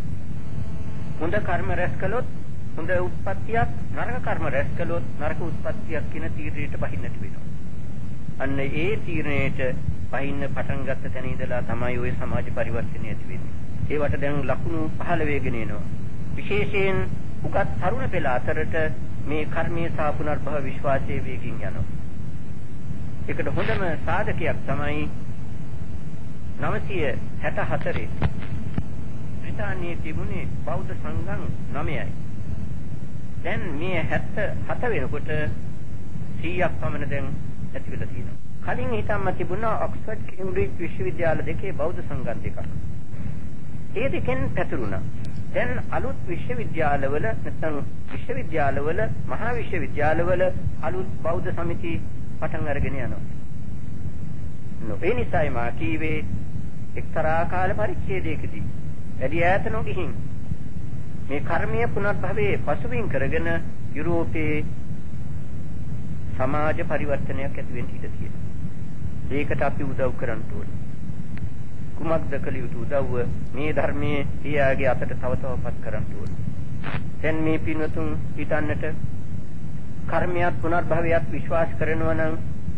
හොඳ කර්ම රැස් කළොත් හොඳ උත්පත්තියක් නරක කර්ම රැස් කළොත් නරක උත්පත්තියක් කියන තීරණයට බහින්නට වෙනවා. අන්න ඒ තීරණයට බහින්න පටන් ගත්ත තැන ඉඳලා තමයි ওই සමාජ පරිවර්තනය ඇති වෙන්නේ. ඒවට දැන් ලකුණු 15 වේගෙන එනවා. විශේෂයෙන් උගත් තරුණ පෙළ අතරට මේ කර්මයේ සහ පුනර්භව විශ්වාසයේ වේගින් යනවා. ඒකට හොඳම සාධකයක් තමයි 964 බ්‍රිතාන්‍යයේ තිබුණේ බෞද්ධ සංඝම් 9යි. දැන් මේ 77 වෙනකොට 100ක් පමණ දැන් ඇති වෙලා තියෙනවා. කලින් හිටම්ම තිබුණා ඔක්ස්ෆර්ඩ් කේම්බ්‍රිජ් විශ්වවිද්‍යාල දෙකේ බෞද්ධ සංඝම් දෙකක්. ඒ දෙකෙන් පැතුරුණා. දැන් අලුත් විශ්වවිද්‍යාලවල නැත්නම් විශ්වවිද්‍යාලවල මහා විශ්වවිද්‍යාලවල අලුත් බෞද්ධ සමිති පටන් අරගෙන යනවා. නොවේ නිසායි මා කීවේ එක්තරා කාල පරිච්ඡේදයකදී වැඩි ඈත නොගිහින් මේ කර්මීය පුනර්භවයේ පසුබිම් කරගෙන යුරෝපයේ සමාජ පරිවර්තනයක් ඇති වෙන්න ඉඩ තියෙනවා. ඒකට අපි උදව් කරන්න ඕනේ. කුමක්ද කළ යුතු උදව්ව මේ ධර්මයේ පියාගේ අතට තව තවපත් කරන්න ඕනේ. දැන් මේ පින්වතුන් හිතන්නට කර්මයක් පුනර්භවයක් විශ්වාස කරනවා නම්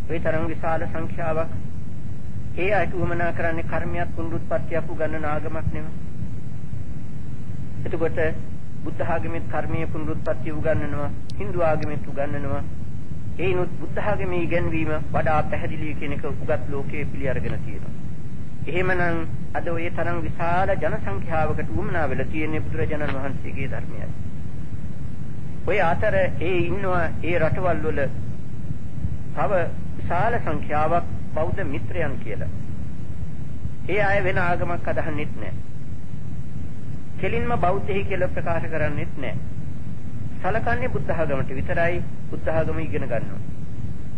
ඒ තරම් විශාල සංඛ්‍යාවක් ඒ අයට උමනා කරන්නේ කර්මයක් පුනරුත්පත්තියක් උගන්වන ආගමක් නෙවෙයි. එතකොට බුද්ධ ආගමෙත් කර්මයේ පුනරුත්පත්තිය උගන්වනවා, Hindu ආගමෙත් උගන්වනවා. ඒනොත් බුද්ධ ආගමේ ඉගැන්වීම වඩා පැහැදිලි කියන එක උගත් ලෝකයේ පිළි අරගෙන තියෙනවා. එහෙමනම් අද ওই තරම් විශාල ජන සංඛ්‍යාවකට උමනා වෙලා තියෙන බුදුරජාණන් වහන්සේගේ ධර්මයයි. ඔය අතර ඒ ඉන්නවා ඒ රටවල් වල තව විශාල සංඛ්‍යාවක් බෞද්ධ මිත්‍රයන් කියලා. ඒ අය වෙන ආගමක් අදහන්නෙත් නැහැ. කෙලින්ම බෞද්ධයි කියලා ප්‍රකාශ කරන්නෙත් නැහැ. සලකන්නේ බුද්ධ ආගමට විතරයි බුද්ධ ආගම ඉගෙන ගන්නවා.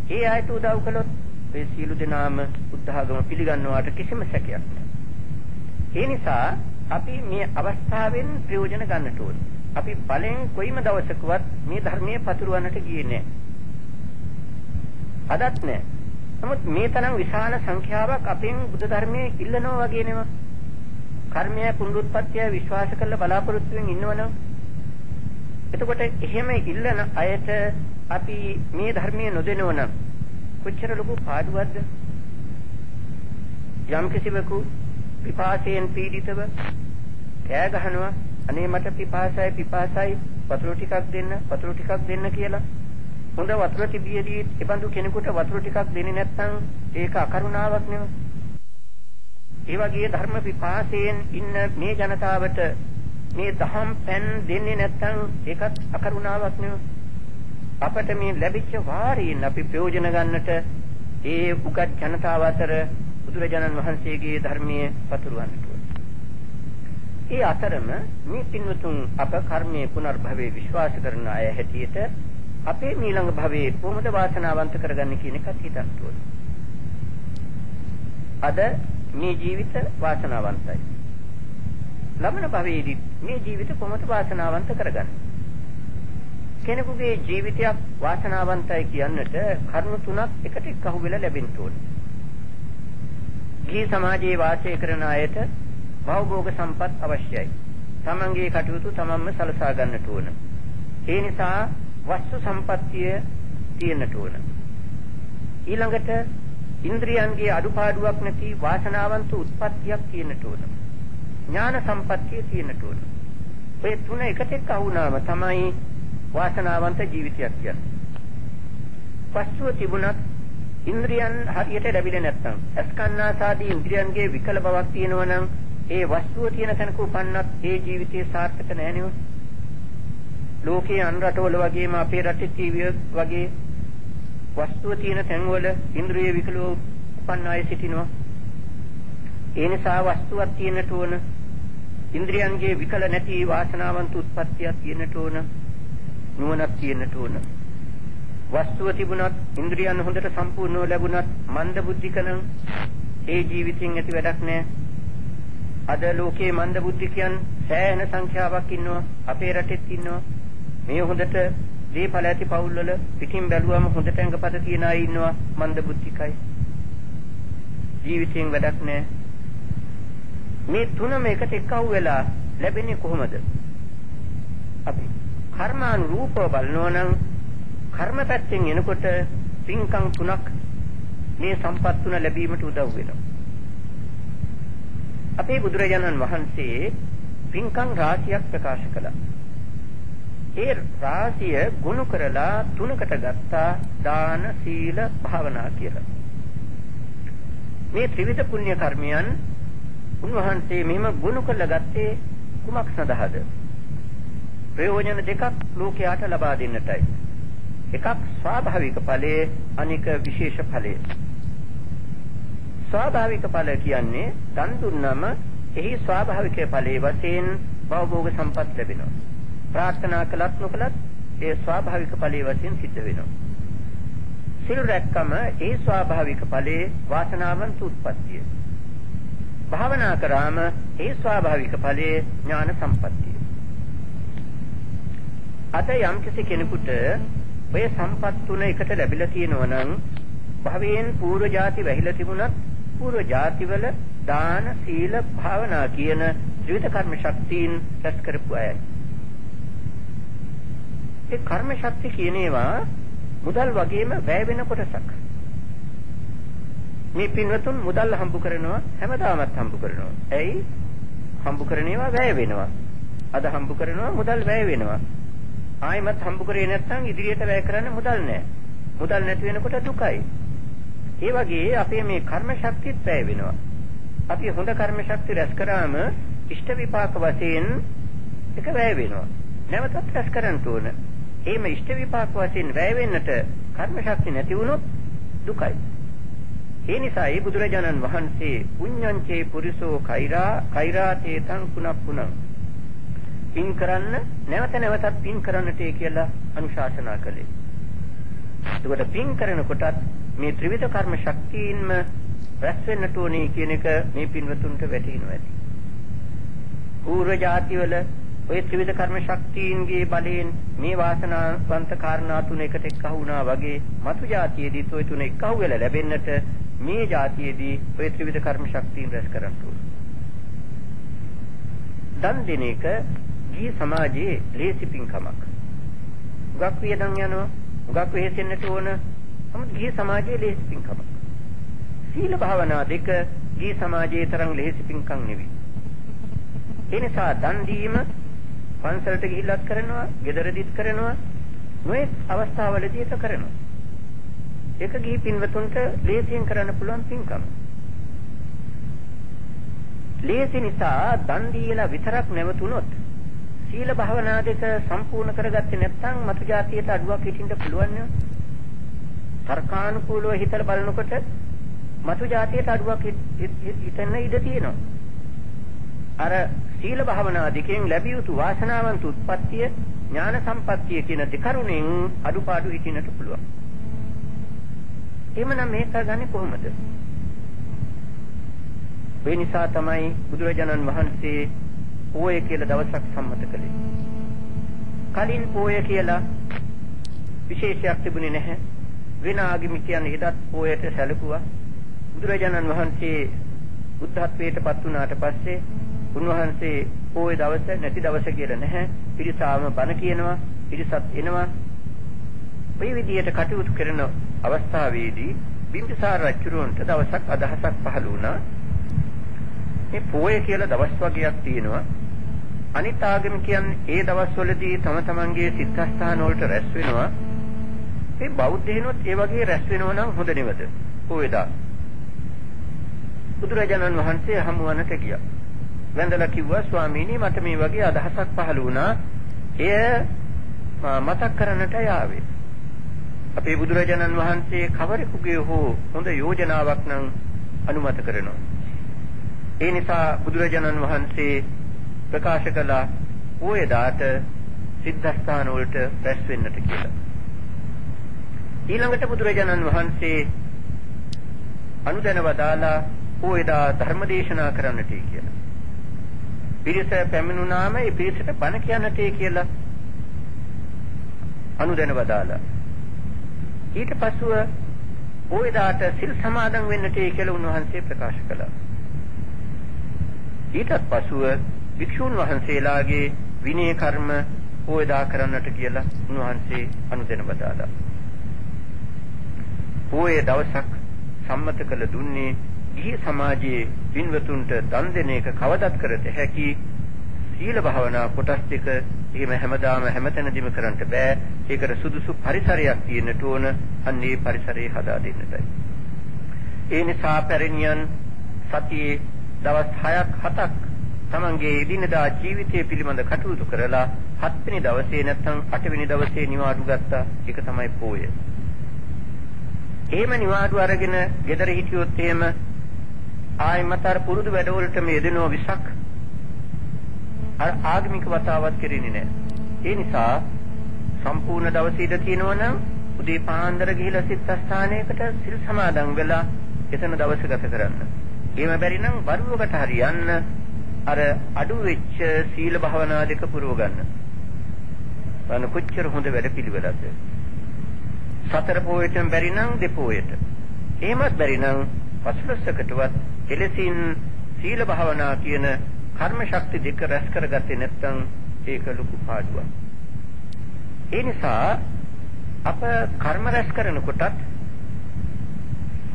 ඒ අයට උදව් කළොත් ඒ සියලු දෙනාම බුද්ධ ආගම පිළිගන්නවාට කිසිම සැකයක් නැහැ. ඒ නිසා අපි මේ අවස්ථාවෙන් ප්‍රයෝජන ගන්නට ඕනේ. අපි බලෙන් කොයිම දවසකවත් මේ ධර්මයේ පතුරවන්නට ගියේ නැහැ. අදත් නැහැ. නමුත් මේ තරම් විශාල සංඛ්‍යාවක් අපෙන් බුද්ධ ධර්මයේ ඉල්ලනවා වගේ නෙව. කර්මය පුනරුත්පත්තිය විශ්වාස කරලා බලාපොරොත්තුෙන් ඉන්නවනම් එතකොට එහෙම ඉල්ලන අයට අපි මේ ධර්මයේ නොදෙනවනම් කොච්චර ලොකු පාඩුවක්ද? යම් කිසිවෙකු පිපාසයෙන් පීඩිතව කෑ ගහනවා අනේ මට පිපාසයි පිපාසයි වතුර ටිකක් දෙන්න වතුර ටිකක් දෙන්න කියලා හොඳ වතුර තිබියදී එබඳු කෙනෙකුට වතුර ටිකක් දෙන්නේ නැත්නම් ඒක අකරුණාවක් නෙවෙයි. ඒ වගේ ධර්ම පිපාසයෙන් ඉන්න මේ ජනතාවට මේ දහම් පෙන් දෙන්නේ නැත්නම් ඒකත් අකරුණාවක් නෙවෙයි. අපට මේ ලැබිච්ච වාරයෙන් අපි ප්‍රයෝජන ගන්නට ඒ උගත් ජනතාව අතර බුදුරජාණන් වහන්සේගේ ධර්මයේ පතුරවන්නට ඒ අතරම මේ පින්වතුන් අප කර්මයේ පුනර්භවයේ විශ්වාස කරන අය හැටියට අපේ ඊළඟ භවයේ කොහොමද වාසනාවන්ත කරගන්නේ කියන එකත් හිතන්න ඕනේ. අද මේ ජීවිත වාසනාවන්තයි. ලබන භවයේදී මේ ජීවිත කොහොමද වාසනාවන්ත කරගන්නේ? කෙනෙකුගේ ජීවිතයක් වාසනාවන්තයි කියන්නට කරුණු තුනක් එකට එක්ක අහුවෙලා ලැබෙන්න ඕනේ. ගිහි සමාජයේ වාසය කරන අයට භවභෝග සම්පත් අවශ්‍යයි. තමන්ගේ කටයුතු තමන්ම සලසා ගන්නට ඕන. ඒ නිසා වස්තු සම්පත්තිය තියෙන්නට ඕන. ඊළඟට ඉන්ද්‍රියන්ගේ අඩුපාඩුවක් නැති වාසනාවන්ත උත්පත්තියක් තියෙන්නට ඕන. ඥාන සම්පත්තිය තියෙන්නට ඕන. ඔය තුන එකට එක්ක වුණාම තමයි වාසනාවන්ත ජීවිතයක් කියන්නේ. වස්තුව තිබුණත් ඉන්ද්‍රියන් හරියට ලැබිලා නැත්නම් අස්කන්නාසාදී ඉන්ද්‍රියන්ගේ විකල බවක් තියෙනවා නම් ඒ වස්තුව තියෙන තැනක උපන්නත් ඒ ජීවිතේ සාර්ථක නෑ නේ. ලෝකයේ අන් රටවල වගේම අපේ රටේ ජීවිය වගේ වස්තුව තියෙන තැන්වල ඉන්ද්‍රිය විකලෝ උපන්න අය සිටිනවා. ඒ නිසා වස්තුවක් තියෙන්නට ඕන. ඉන්ද්‍රියන්ගේ විකල නැති වාසනාවන්ත උත්පත්තියක් තියෙන්නට ඕන. නුවණක් තියෙන්නට ඕන. වස්තුව තිබුණත් ඉන්ද්‍රියන් හොඳට සම්පූර්ණව ලැබුණත් මන්ද බුද්ධිකනම් ඒ ජීවිතින් ඇති වැඩක් නැහැ. අද ලෝකයේ මන්ද බුද්ධිකයන් සෑහෙන සංඛ්‍යාවක් ඉන්නවා. අපේ රටෙත් ඉන්නවා. මේ හොඳට දීපල ඇති පවුල්වල පිටින් බැලුවම හොඳට ඇඟපත තියන අය ඉන්නවා මන්ද බුද්ධිකයි. ජීවිතයෙන් වැඩක් නැහැ. මේ තුනම එකට එක්කව වෙලා ලැබෙන්නේ කොහොමද? අපි කර්මානුරූපව බලනවා නම් කර්ම පැත්තෙන් එනකොට පින්කම් තුනක් මේ සම්පත් තුන ලැබීමට උදව් වෙනවා. අපේ බුදුරජාණන් වහන්සේ පින්කම් රාශියක් ප්‍රකාශ කළා. ඒ රාශිය ගුණ කරලා තුනකට ගත්තා දාන සීල භාවනා කියලා. මේ ත්‍රිවිධ පුණ්‍ය කර්මයන් උන්වහන්සේ මෙහිම ගුණ කරලා ගත්තේ කුමක් සඳහාද? ප්‍රයෝජන දෙකක් ලෝකයට ලබා දෙන්නටයි. එකක් ස්වාභාවික ඵලයේ අනික විශේෂ ඵලයේ. ස්වාභාවික ඵල කියන්නේ දන් දුන්නම එහි ස්වාභාවික ඵලයේ වශයෙන් භවභෝග සම්පත් ලැබෙනවා. ප්‍රාර්ථනා කළත් නොකළත් ඒ ස්වාභාවික ඵලයේ වශයෙන් සිද්ධ වෙනවා. සිල් රැක්කම ඒ ස්වාභාවික ඵලයේ වාසනාවන්ත උත්පත්තිය. භාවනා කරාම ඒ ස්වාභාවික ඵලයේ ඥාන සම්පත්තිය. අද යම්කිසි කෙනෙකුට ඔය සම්පත් තුන එකට ලැබිලා තියෙනවා නම් භවයෙන් පූර්ව જાති වැහිලා තිබුණත් පූර්ව જાතිවල දාන සීල භාවනා කියන ත්‍රිවිධ කර්ම ශක්තියින් රැස් කරපු අයයි. ඒ කර්ම ශක්තිය කියන ඒවා මුදල් වගේම වැය වෙන කොටසක්. මේ පින්වතුන් මුදල් හම්බ කරනවා හැමදාමත් හම්බ කරනවා. ඇයි? හම්බ කරන ඒවා වැය වෙනවා. අද හම්බ කරනවා මුදල් වැය වෙනවා. ආයිමත් හම්බ කරේ නැත්නම් ඉදිරියට වැය කරන්න මුදල් නැහැ. මුදල් නැති වෙනකොට දුකයි. ඒ වගේ අපේ මේ කර්ම ශක්තියත් වැය වෙනවා. අපි හොඳ කර්ම ශක්තිය රැස් කරාම ඉෂ්ට විපාක වශයෙන් එක වැය වෙනවා. නැවතත් රැස් කරන්න ඕන. එහෙම ඉෂ්ට විපාක වශයෙන් වැය වෙන්නට කර්ම ශක්තිය නැති වුණොත් දුකයි. ඒ නිසායි බුදුරජාණන් වහන්සේ පුඤ්ඤංචේ පුරිසෝ කෛරා කෛරාතේ තං කුණප්පුණං පින් කරන්න නැවත නැවතත් පින් කරන්නටේ කියලා අනුශාසනා කළේ. එතකොට පින් කරනකොටත් මේ ත්‍රිවිධ කර්ම ශක්තියින්ම රැස් වෙන්නට ඕනේ කියන එක මේ පින්වතුන්ට වැටහෙනවා ඇති. పూర్ව જાතිවල ওই ත්‍රිවිධ කර්ම ශක්තියින්ගේ බලයෙන් මේ වාසනාවන්ත කාරණා තුන එකට එක්කහු වුණා වගේ මතු જાතියේදී ওই තුන එක්කහු වෙලා ලැබෙන්නට මේ જાතියේදී ওই ත්‍රිවිධ කර්ම ශක්තියින් රැස් කරන්න ඕනේ. දන් දෙන එක ගිහි සමාජයේ ලේසි පින්කමක්. උගක් වියදම් යනවා, උගක් වෙහෙසෙන්නට ඕන. නමුත් ගිහි සමාජයේ ලේසි පින්කමක්. සීල භාවනා දෙක ගිහි සමාජයේ තරම් ලේසි පින්කම් නෙවෙයි. ඒ නිසා දන් දීම පන්සලට ගිහිල්ලත් කරනවා, ගෙදරදිත් කරනවා, නොඑක් අවස්ථාවලදී ඒක කරනවා. ඒක ගිහි පින්වතුන්ට ලේසියෙන් කරන්න පුළුවන් පින්කම. ලේසි නිසා දන් දීලා විතරක් නැවතුනොත් සීල භාවනා දෙක සම්පූර්ණ කරගත්තේ නැත්නම් මතු જાතියට අඩුවක් හිටින්න පුළුවන් නේ. තර්කානුකූලව හිතලා බලනකොට මතු જાතියට අඩුවක් හිතෙන්න ඉඩ තියෙනවා. අර සීල භාවනා දෙකෙන් ලැබිය යුතු වාසනාවන්ත උත්පත්තිය ඥාන සම්පත්තිය කියන දෙකරුණෙන් අඩුපාඩු හිටින්නට පුළුවන්. එhmenan මේක ගන්නේ කොහොමද? ඒ නිසා තමයි බුදුරජාණන් වහන්සේ පෝය කියලා දවසක් සම්මත කළේ. කලින් පෝය කියලා විශේෂයක් තිබුණේ නැහැ. වෙන ආගමිකයන් හිතත් පෝයට සැලකුවා. බුදුරජාණන් වහන්සේ බුද්ධත්වයට පත් වුණාට පස්සේ උන්වහන්සේ පෝය දවස නැති දවස කියලා නැහැ. පිරිසාම බණ කියනවා, පිරිසත් එනවා. මේ විදිහට කටයුතු කරන අවස්ථාවේදී බිම්බිසාර රජුරන්ට දවසක් අදහසක් පහළ වුණා. මේ පෝය කියලා දවස් වර්ගයක් තියෙනවා. අනිත් ආගම කියන්නේ ඒ දවස්වලදී තම තමන්ගේ සිද්ධාස්ථාන වලට රැස් වෙනවා. මේ බෞද්ධයනොත් ඒ වගේ රැස් වෙනවා නම් හොඳ නෙවද? පොයදා. බුදුරජාණන් වහන්සේ හමුවනට ගියා. වැඳලා කිව්වා ස්වාමීනි මට මේ වගේ අදහසක් පහළ වුණා. එය මතක් කරන්නට යාවේ. අපේ බුදුරජාණන් වහන්සේ කවරෙකුගේ හෝ හොඳ යෝජනාවක් නම් අනුමත කරනවා. ඒ නිසා බුදුරජාණන් වහන්සේ ප්‍රකාශ කළා පොයදාට සිද්ධාස්ථාන වලට රැස් වෙන්නට කියලා. ඊළඟට බුදුරජාණන් වහන්සේ අනුදැන වදාලා පොයදා ධර්මදේශනා කරන්නටයි කියලා. පිරිස පැමිණුනාම ඒ පිරිසට බණ කියන්නටයි කියලා අනුදැන වදාලා. ඊට පසුව පොයදාට සිල් සමාදන් වෙන්නටයි කියලා උන්වහන්සේ ප්‍රකාශ කළා. ඊටත් පසුව භික්ෂූන් වහන්සේලාගේ විනය කර්ම පොයදා කරන්නට කියලා උන්වහන්සේ අනුදැන වදාලා. පොයේ දවසක් සම්මත කළ දුන්නේ ගිහි සමාජයේ පින්වතුන්ට දන් දෙන එක කවදත් කරත හැකි සීල භාවනා කොටස් ටික එහෙම හැමදාම හැමතැනදීම කරන්න බෑ. ඒකට සුදුසු පරිසරයක් තියෙන්නට ඕන. අන්න ඒ පරිසරය හදා දෙන්නටයි. ඒ නිසා පැරණියන් සතියේ දවස් 6ක් 7ක් තමන්ගේ එදිනදා ජීවිතය පිළිබඳ කටයුතු කරලා හත්වෙනි දවසේ නැත්නම් අටවෙනි දවසේ නිවාඩු ගත්තා ඒක තමයි පෝය එහෙම නිවාඩු අරගෙන ගෙදර හිටියොත් එහෙම ආයිමත් අර පුරුදු වැඩවලට මේ දෙනෝ විසක් අර ආගමික වතාවත් කෙරෙන්නේ නැහැ. ඒ නිසා සම්පූර්ණ දවස ඉඳ තියෙනවා නම් උදේ පාන්දර ගිහිලා සිත් ස්ථානයකට සිල් සමාදන් වෙලා එතන දවස ගත කරන්න. එහෙම බැරි නම් වරුවකට හරි යන්න අර අඩු වෙච්ච සීල භාවනා දෙක පුරව ගන්න. අන කොච්චර හොඳ වැඩ පිළිවෙලක්ද? සතර පොයටම බැරි නම් දෙපොයට. එහෙමත් බැරි නම් පස්ලස්සකටවත් එලෙසින් සීල භාවනා කියන කර්ම ශක්ති දෙක රැස් කරගත්තේ නැත්නම් ඒක ලොකු පාඩුවක්. ඒ නිසා අප කර්ම රැස් කරනකොටත්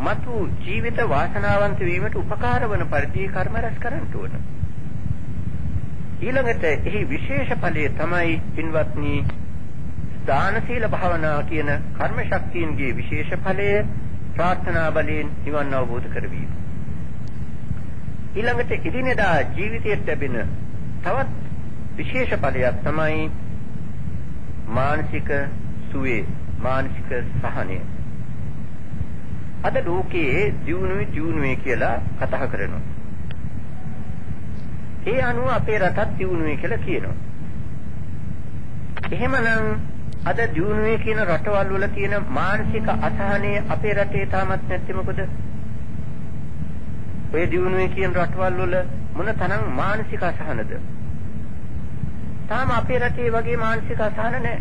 මතු ජීවිත වාසනාවන්ත වීමට උපකාර වන පරිදි කර්ම රැස් කරන්න ඕන. ඊළඟට එහි විශේෂ ඵලය තමයි පින්වත්නි දාන සීල භාවනා කියන කර්ම ශක්තියන්ගේ විශේෂ ඵලය ප්‍රාර්ථනා බලයෙන් නිවන් අවබෝධ කරවීම. ඊළඟට ඉදිනදා ජීවිතයට ලැබෙන තවත් විශේෂ ඵලයක් තමයි මානසික සුවේ මානසික සහනය. අද ලෝකයේ ජීවුනේ ජීවුනේ කියලා කතා කරනවා. ඒ අනුව අපේ රටත් ජීවුනේ කියලා කියනවා. එහෙමනම් අද දියුණුවේ කියන රටවල් වල තියෙන මානසික අසහනය අපේ රටේ තාමත් නැත්තේ මොකද? ඔය දියුණුවේ කියන රටවල් වල මොන තරම් මානසික අසහනද? තාම අපේ රටේ වගේ මානසික අසහන නැහැ.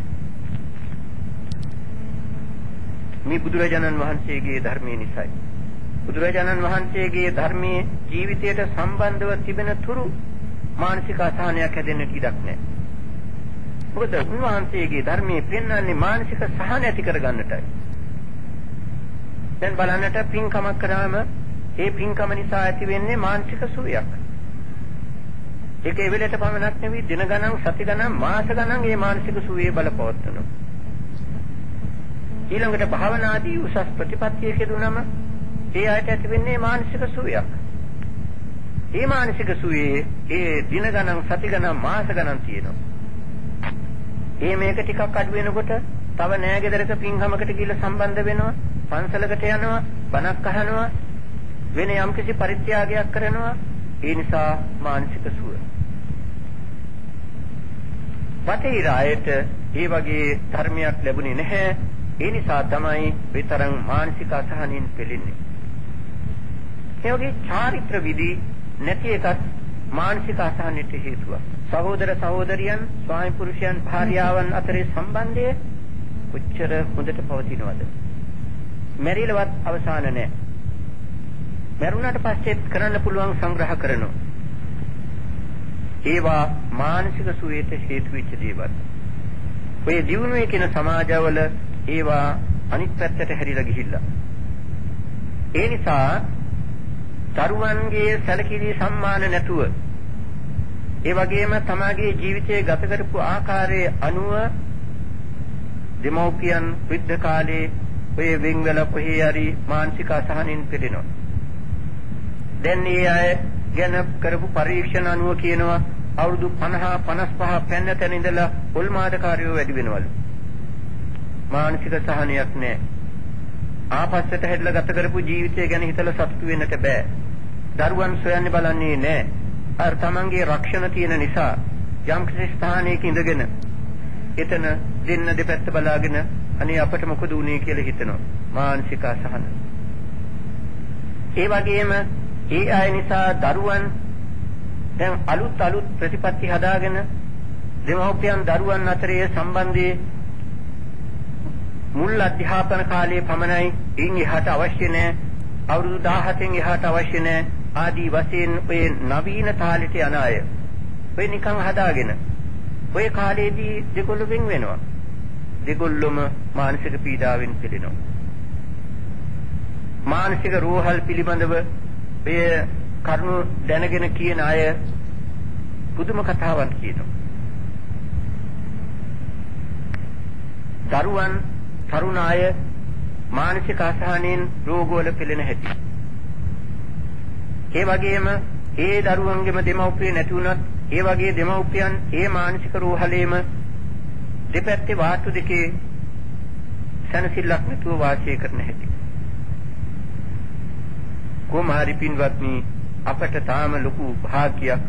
මේ බුදුරජාණන් වහන්සේගේ ධර්මයේ නිසායි. බුදුරජාණන් වහන්සේගේ ධර්මයේ ජීවිතයට සම්බන්ධව තිබෙන තුරු මානසික අසහනයක් හැදෙන්න ඉඩක් නැහැ. මොකද උන්වහන්සේගේ ධර්මයේ පෙන්වන්නේ මානසික සහන ඇති කරගන්නටයි. දැන් බලන්නට පින්කමක් කරාම ඒ පින්කම නිසා ඇති වෙන්නේ මානසික සුවයක්. ඒක ඒ වෙලට පමණක් නෙවෙයි දින ගණන් සති ගණන් මාස ගණන් මේ මානසික සුවේ බලපවත්වනවා. ඊළඟට භාවනාදී උසස් ප්‍රතිපත්තියක දුනම ඒ ආයත ඇති වෙන්නේ මානසික සුවයක්. මේ මානසික සුවේ ඒ දින ගණන් සති ගණන් මාස ගණන් තියෙනවා. ඒ මේක ටිකක් අඩු වෙනකොට තව නෑ ගෙදරක පින්හමකට ගිහිල්ලා සම්බන්ධ වෙනවා පන්සලකට යනවා බණක් අහනවා වෙන යම්කිසි පරිත්‍යාගයක් කරනවා. ඒ නිසා මානසික සුව. වටේරායට ඒ වගේ ධර්මයක් ලැබුණේ නැහැ. ඒ නිසා තමයි විතරං මානසික අසහනින් පෙළෙන්නේ. ඒ වගේ චාරිත්‍ර විදි නැති එකත් මානසික අසහනයට හේතුවක්. සහෝදර සහෝදරියන්, ස්වාමි පුරුෂයන්, භාර්යාවන් අතරේ සම්බන්ධය කොච්චර හොඳට පවතිනවද? මෙරිලවත් අවසාන නැහැ. මරුණාට පස්සෙත් කරන්න පුළුවන් සංග්‍රහ කරනවා. ඒවා මානසික සුවයට හේතු වෙච්ච දේවල්. ඔය දියුණුවේ කියන සමාජවල ඒවා අනිත් පැත්තට හැරිලා ගිහිල්ලා. ඒ නිසා දරුවන්ගේ සැලකිලි සම්මාන නැතුව ඒ වගේම තමාගේ ජීවිතය ගත කරපු ආකාරයේ අනුව දෙමෝපියන් විද්ද කාලේ ඔය වෙන්වල කොහේ හරි මානසික අසහනින් පෙළෙනවා. දැන් මේ අය ගැන කරපු පරීක්ෂණ අනුව කියනවා අවුරුදු 50 55 පෙන්න තැන ඉඳලා උල්මාදකාරයෝ වැඩි වෙනවලු. මානසික සහනයක් නැහැ. ආපස්සට හැදලා ගත කරපු ජීවිතය ගැන හිතලා සතුටු වෙන්නට බෑ. දරුවන් සොයන්නේ බලන්නේ නැහැ. අර තමන්ගේ රක්ෂණ තියෙන නිසා යම් කිසි ස්ථානයක ඉඳගෙන එතන දෙන්න දෙපැත්ත බලාගෙන අනේ අපට මොකද වුනේ කියලා හිතනවා. මානසික අසහන. ඒ වගේම ඒ අය නිසා දරුවන් දැන් අලුත් අලුත් ප්‍රතිපත්ති හදාගෙන දෙමව්පියන් දරුවන් අතරේ සම්බන්ධයේ මුල් අධ්‍යාපන කාලයේ පමණයි ඉන් එහාට අවශ්‍ය නැහැ අවුරුදු 17න් එහාට අවශ්‍ය නැහැ ආදී වශයෙන් ඔය නවීන තාලෙට යන අය. ඔය නිකන් හදාගෙන. ඔය කාලේදී දෙකොල්ල වෙන් වෙනවා. දෙකොල්ලොම මානසික පීඩාවෙන් පෙළෙනවා මානසික රෝහල් පිළිබඳව ඔය කරුණු දැනගෙන කියන අය පුදුම කතාවක් කියනවා. දරුවන් තරුණ අය මානසික අසහනෙන් රෝගවල පෙළෙන හැටි. ඒ වගේම ඒ දරුවන්ගේම දෙමව්පිය නැති වුණත් ඒ වගේ දෙමව්පියන් ඒ මානසික රෝහලේම දෙපැත්තේ වාතු දෙකේ සනසිල්ලක් නැතුව වාසය කරන හැටි. කොමාරි පින්වත්නි අපට තාම ලොකු භාග්යක්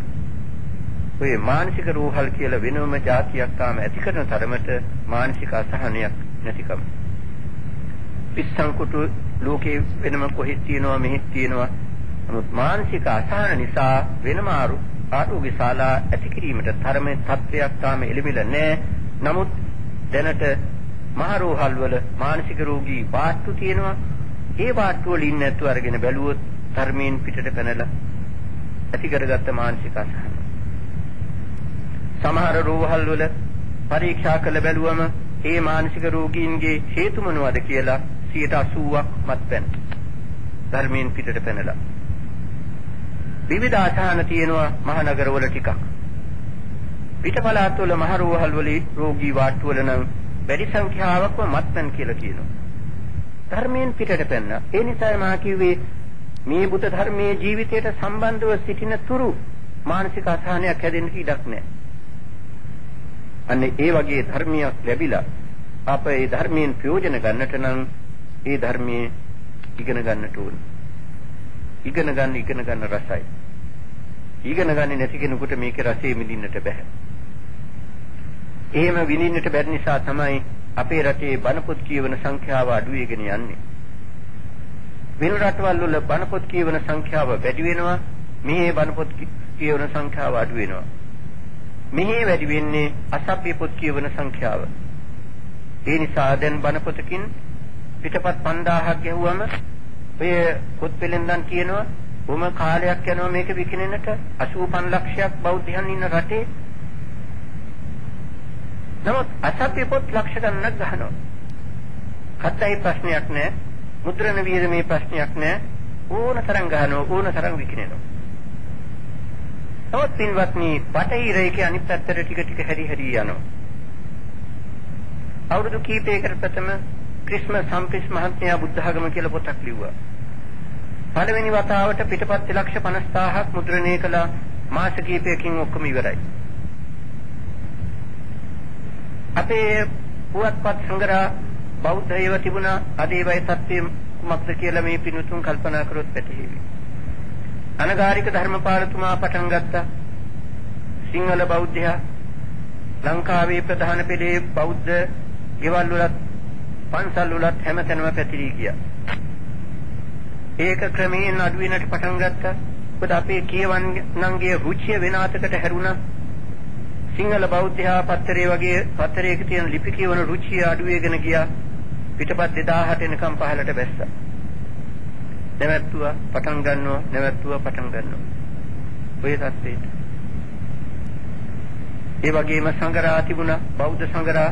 ඔය මානසික රෝහල් කියලා වෙනම જાතියක් තාම ඇති කරන තරමට මානසික අසහනයක් නැතිකම. පිස්සන්කුටු ලෝකේ වෙනම කොහෙත් තියෙනවා මෙහෙත් තියෙනවා. නමුත් මානසික අසහන නිසා වෙනම ආරෝග්‍ය ශාලා ඇති කිරීමට තරමේ තත්ත්වයක් තාම එළිමිල නැහැ. නමුත් දැනට මහරෝහල් වල මානසික රෝගී වාට්ටු තියෙනවා. ඒ වාට්ටු වල ඉන්නේ නැතුව අරගෙන බැලුවොත් ධර්මයෙන් පිටට පැනලා ඇති කරගත්ත මානසික අසහන. සමහර රෝහල් වල පරීක්ෂා කළ බැලුවම ඒ මානසික රෝගීන්ගේ හේතු මොනවද කියලා 80ක් මත්පැන් ධර්මයෙන් පිටට පැනලා. විවිධ ආසහන තියෙනවා මහනගරවල ටිකක්. පිටපලාත් වල මහ රෝහල් වල රෝගී වාට්ටු වල නම් වැඩි සංඛ්‍යාවක්ම මත්පැන් කියලා කියනවා. ධර්මයෙන් පිටට පැන්න. ඒ නිසා මා කිව්වේ මේ බුත ධර්මයේ ජීවිතයට සම්බන්ධව සිටින තුරු මානසික අසහනයක් හැදෙන්න ඉඩක් නැහැ. අන්න ඒ වගේ ධර්මයක් ලැබිලා අප ඒ ධර්මයෙන් ප්‍රයෝජන ගන්නට නම් ඒ ධර්මයේ ඉගෙන ගන්නට ඕන. ඉගෙන ගන්න ඉගෙන ගන්න රසයි. ඉගෙන ගන්නේ නැති කෙනෙකුට මේකේ රසය විඳින්නට බෑ. එහෙම විඳින්නට බැරි නිසා තමයි අපේ රටේ බණපොත් කියවන සංඛ්‍යාව අඩු වෙගෙන යන්නේ. වෙන රටවල් වල බණපොත් කියවන සංඛ්‍යාව වැඩි වෙනවා. මේ බණපොත් කියවන සංඛ්‍යාව අඩු වෙනවා. මෙහි වැඩි වෙන්නේ අසභ්‍ය පොත් කියවන සංඛ්‍යාව. ඒ නිසා දැන් බණ පොතකින් පිටපත් 5000ක් ගැහුවම ඔය පොත් පෙළෙන්දන් කියනවා බොම කාලයක් යනවා මේක විකිනෙන්නට 85 ලක්ෂයක් බෞද්ධයන් ඉන්න රටේ. නමුත් අසභ්‍ය පොත් ලක්ෂ ගණනක් ගහනවා. කත්තයි ප්‍රශ්නයක් නැහැ. මුද්‍රණ වියදමේ ප්‍රශ්නයක් නැහැ. ඕන තරම් ගහනවා ඕන තරම් විකිනෙනවා. නමුත් පින්වත්නි බටහිරයේ අනිත් පැත්තට ටික ටික හැරි හැරි යනවා. අවුරුදු කීපයකට ප්‍රථම ක්‍රිස්මස් සම්ප්‍රිස් මහත්මයා බුද්ධ ආගම කියලා පොතක් ලිව්වා. පළවෙනි වතාවට පිටපත් ලක්ෂ 50000ක් මුද්‍රණය කළා මාස කීපයකින් ඔක්කොම ඉවරයි. අපේ පුවත්පත් සංග්‍රහ බෞද්ධ ඒවා තිබුණා අද ඒවයි තත්ත්වය කුමක්ද කියලා මේ පිනුතුන් කල්පනා කරොත් පැටහෙවි. අනගාരിക ධර්මපාලතුමා පටන් ගත්තා. සිංහල බෞද්ධයා ලංකාවේ ප්‍රධාන පෙළේ බෞද්ධ ගෙවල් වලත් පන්සල් වලත් හැමතැනම පැතිරී ගියා. ඒක ක්‍රමයෙන් අඩු වෙනට පටන් ගත්තා. මොකද අපේ කියවන්නන්ගේ රුචිය වෙන අතකට හැරුණා. සිංහල බෞද්ධයා පත්තරේ වගේ පත්තරයක තියෙන ලිපි කියවන රුචිය අඩු වෙගෙන ගියා. පිටපත් 2008 එනකම් පහළට බැස්සා. නැවැත්තුවා පටන් ගන්නවා නැවැත්තුවා පටන් ගන්නවා. ඔය තත්ත්වයට. ඒ වගේම සංගරා තිබුණා බෞද්ධ සංගරා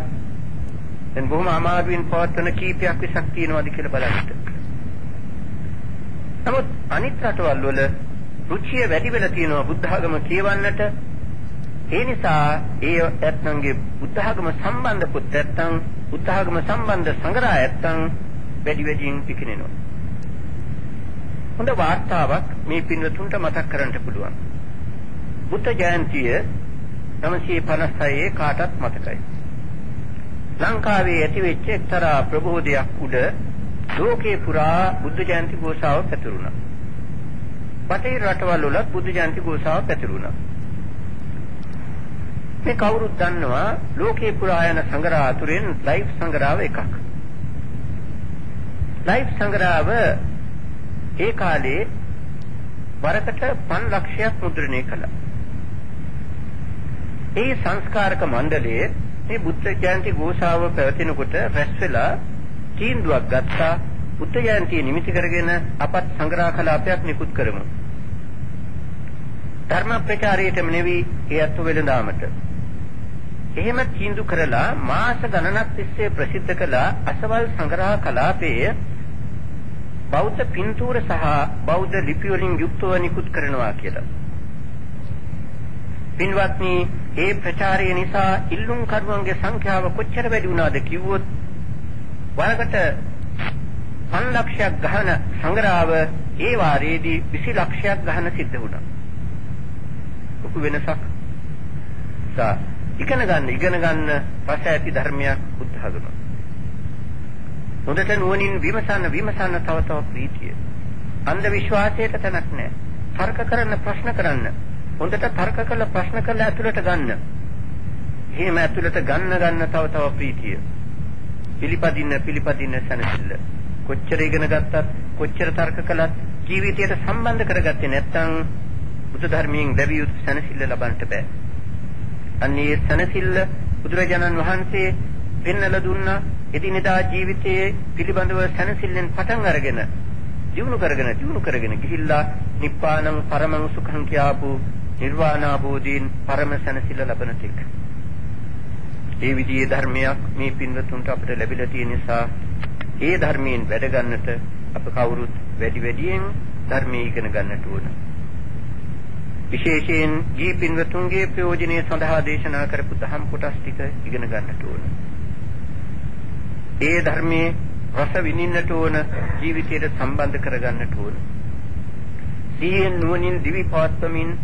දැන් බොහොම අමාරුවෙන් පවත්වන කීපයක් විසක් තියෙනවාද කියලා බලන්න. නමුත් අනිත් රටවල් වල රුචිය වැඩි වෙලා තියෙනවා බුද්ධ ආගම කියවන්නට. ඒ නිසා ඒ ඇත්තන්ගේ බුද්ධ ආගම සම්බන්ධ පුත් නැත්තම් බුද්ධ ආගම සම්බන්ධ සංග්‍රහය නැත්තම් වැඩි වැඩියෙන් පිකිනෙනවා. හොඳ වාර්තාවක් මේ පින්වතුන්ට මතක් කරන්න පුළුවන්. බුද්ධ ජයන්තිය 956 කාටත් මතකයි. ලංකාවේ ඇතිවෙච්ච එක්තරා ප්‍රබෝධයක් උඩ ලෝකේ පුරා බුද්ධ ජයන්ති ගෝසාව පැතිරුණා. බටහිර රටවල් වල බුද්ධ ජයන්ති ගෝසාව පැතිරුණා. මේ කවුරුත් දන්නවා ලෝකේ පුරා යන සංග්‍රහ අතුරෙන් ලයිව් සංග්‍රහව එකක්. ලයිව් සංග්‍රහව ඒ කාලේ වරකට 5 ලක්ෂයක් මුද්‍රණය කළා. ඒ සංස්කාරක මණ්ඩලයේ මේ බුද්ධ ජයන්ති ගෝසාව පැවතිනකොට රැස් වෙලා තීන්දුවක් ගත්තා බුද්ධ ජයන්තිය නිමිති කරගෙන අපත් සංග්‍රහ කලාපයක් නිකුත් කරමු. ධර්ම ප්‍රචාරයටම නෙවී ඒ අත්ව වෙළඳාමට. එහෙම තීන්දුව කරලා මාස ගණනක් තිස්සේ ප්‍රසිද්ධ කළ අසවල් සංග්‍රහ කලාපයේ බෞද්ධ පින්තූර සහ බෞද්ධ ලිපි වලින් යුක්තව නිකුත් කරනවා කියලා. පින්වත්නි, ඒ ප්‍රචාරය නිසා ඉල්ලුම් කරුවන්ගේ සංඛ්‍යාව කොච්චර වැඩි වුණාද කිව්වොත් වරකට 5 ලක්ෂයක් ගහන සංග්‍රහව ඒ වාරයේදී 20 ලක්ෂයක් ගහන සිද්ධ වුණා. ලොකු වෙනසක්. සා ඉගෙන ගන්න ඉගෙන ගන්න රස ඇති ධර්මයක් බුද්ධ හඳුනන. හොඳට නුවණින් විමසන්න විමසන්න තව තව ප්‍රීතිය. අන්ධ විශ්වාසයට තැනක් නැහැ. තර්ක කරන්න ප්‍රශ්න කරන්න. හොඳට තර්ක කළ ප්‍රශ්න කළ ඇතුළට ගන්න. එහෙම ඇතුළට ගන්න ගන්න තව තව ප්‍රීතිය. පිළිපදින්න පිළිපදින්න සනසිල්ල. කොච්චර ඉගෙන ගත්තත් කොච්චර තර්ක කළත් ජීවිතයට සම්බන්ධ කරගත්තේ නැත්නම් බුදු ධර්මයෙන් ලැබිය යුතු සනසිල්ල ලබන්නට බෑ. අන්නේ සනසිල්ල බුදුරජාණන් වහන්සේ පෙන්වලා දුන්නා එදිනෙදා ජීවිතයේ පිළිබඳව සනසිල්ලෙන් පටන් අරගෙන දිනු කරගෙන දිනු කරගෙන ගිහිල්ලා නිබ්බානං පරමං සුඛං කියාපු නිර්වාණාභෝධීන් පරම සනසිල්ල ලබන තෙක්. ඒ විදිහේ ධර්මයක් මේ පින්වතුන්ට අපිට ලැබිලා තියෙන නිසා ඒ ධර්මයෙන් වැඩ ගන්නට අප කවුරුත් වැඩි වැඩියෙන් ධර්මයේ ඉගෙන ගන්නට ඕන. විශේෂයෙන් ජී පින්වතුන්ගේ ප්‍රයෝජනය සඳහා දේශනා කරපු දහම් කොටස් ටික ඉගෙන ගන්නට ඕන. ඒ ධර්මයේ රස විඳින්නට ඕන ජීවිතයට සම්බන්ධ කරගන්නට ඕන. සිහියෙන් නුවණින් දිවි පවත්වමින්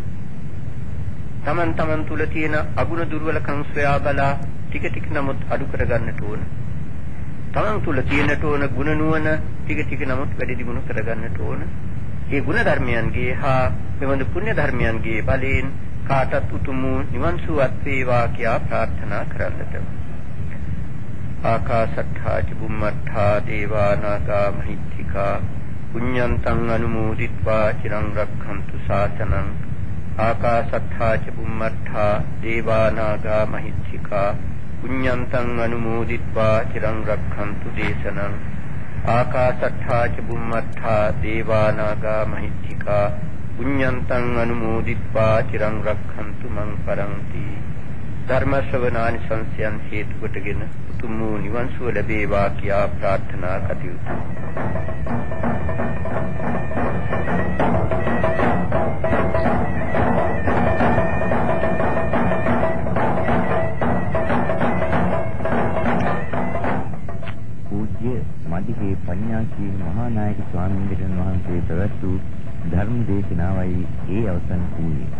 තමන් තමන් තුල තියෙන අගුණ දුර්වලකම් සොයා බලා ටික ටික නමුත් අඩු කරගන්නට ඕන. තමන් තුල තියෙනට ඕන ගුණ නුවණ ටික ටික නමුත් වැඩි දියුණු කරගන්නට ඕන. ඒ ගුණ ධර්මයන්ගේ හා මෙවඳු පුණ්‍ය ධර්මයන්ගේ බලයෙන් කාටත් උතුම් නිවන් සුවත් වේවා කියා ප්‍රාර්ථනා කරන්නට. ආකාශට්ඨා චුම්මට්ඨා දේවා නාග මහිත්‍තිකා පුඤ්ඤන්තං අනුමෝදිත්වා චිරං රක්ඛන්තු ශාසනං ආකාශට්ඨා චුම්මට්ඨා දේවා නාග මහිත්‍තිකා පුඤ්ඤන්තං අනුමෝදිත්වා චිරං රක්ඛන්තු දේශනං ආකාශට්ඨා ච බුම්මට්ඨා දේවා නාග මහිත්‍තිකා පුඤ්ඤන්තං අනුමෝදිත්වා චිරං රක්ඛන්තු මං පරන්ති ධර්ම ශ්‍රවණානි සංසයන් හේතු කොටගෙන උතුම් වූ නිවන් සුව ලැබේවා කියා ප්‍රාර්ථනා කටයුතු
මදිගේ පඤ්ඤාසී මහා නායක ස්වාමීන් වහන්සේ පැවැත් වූ ධර්ම දේශනාවයි ඒ අවසන් වූයේ.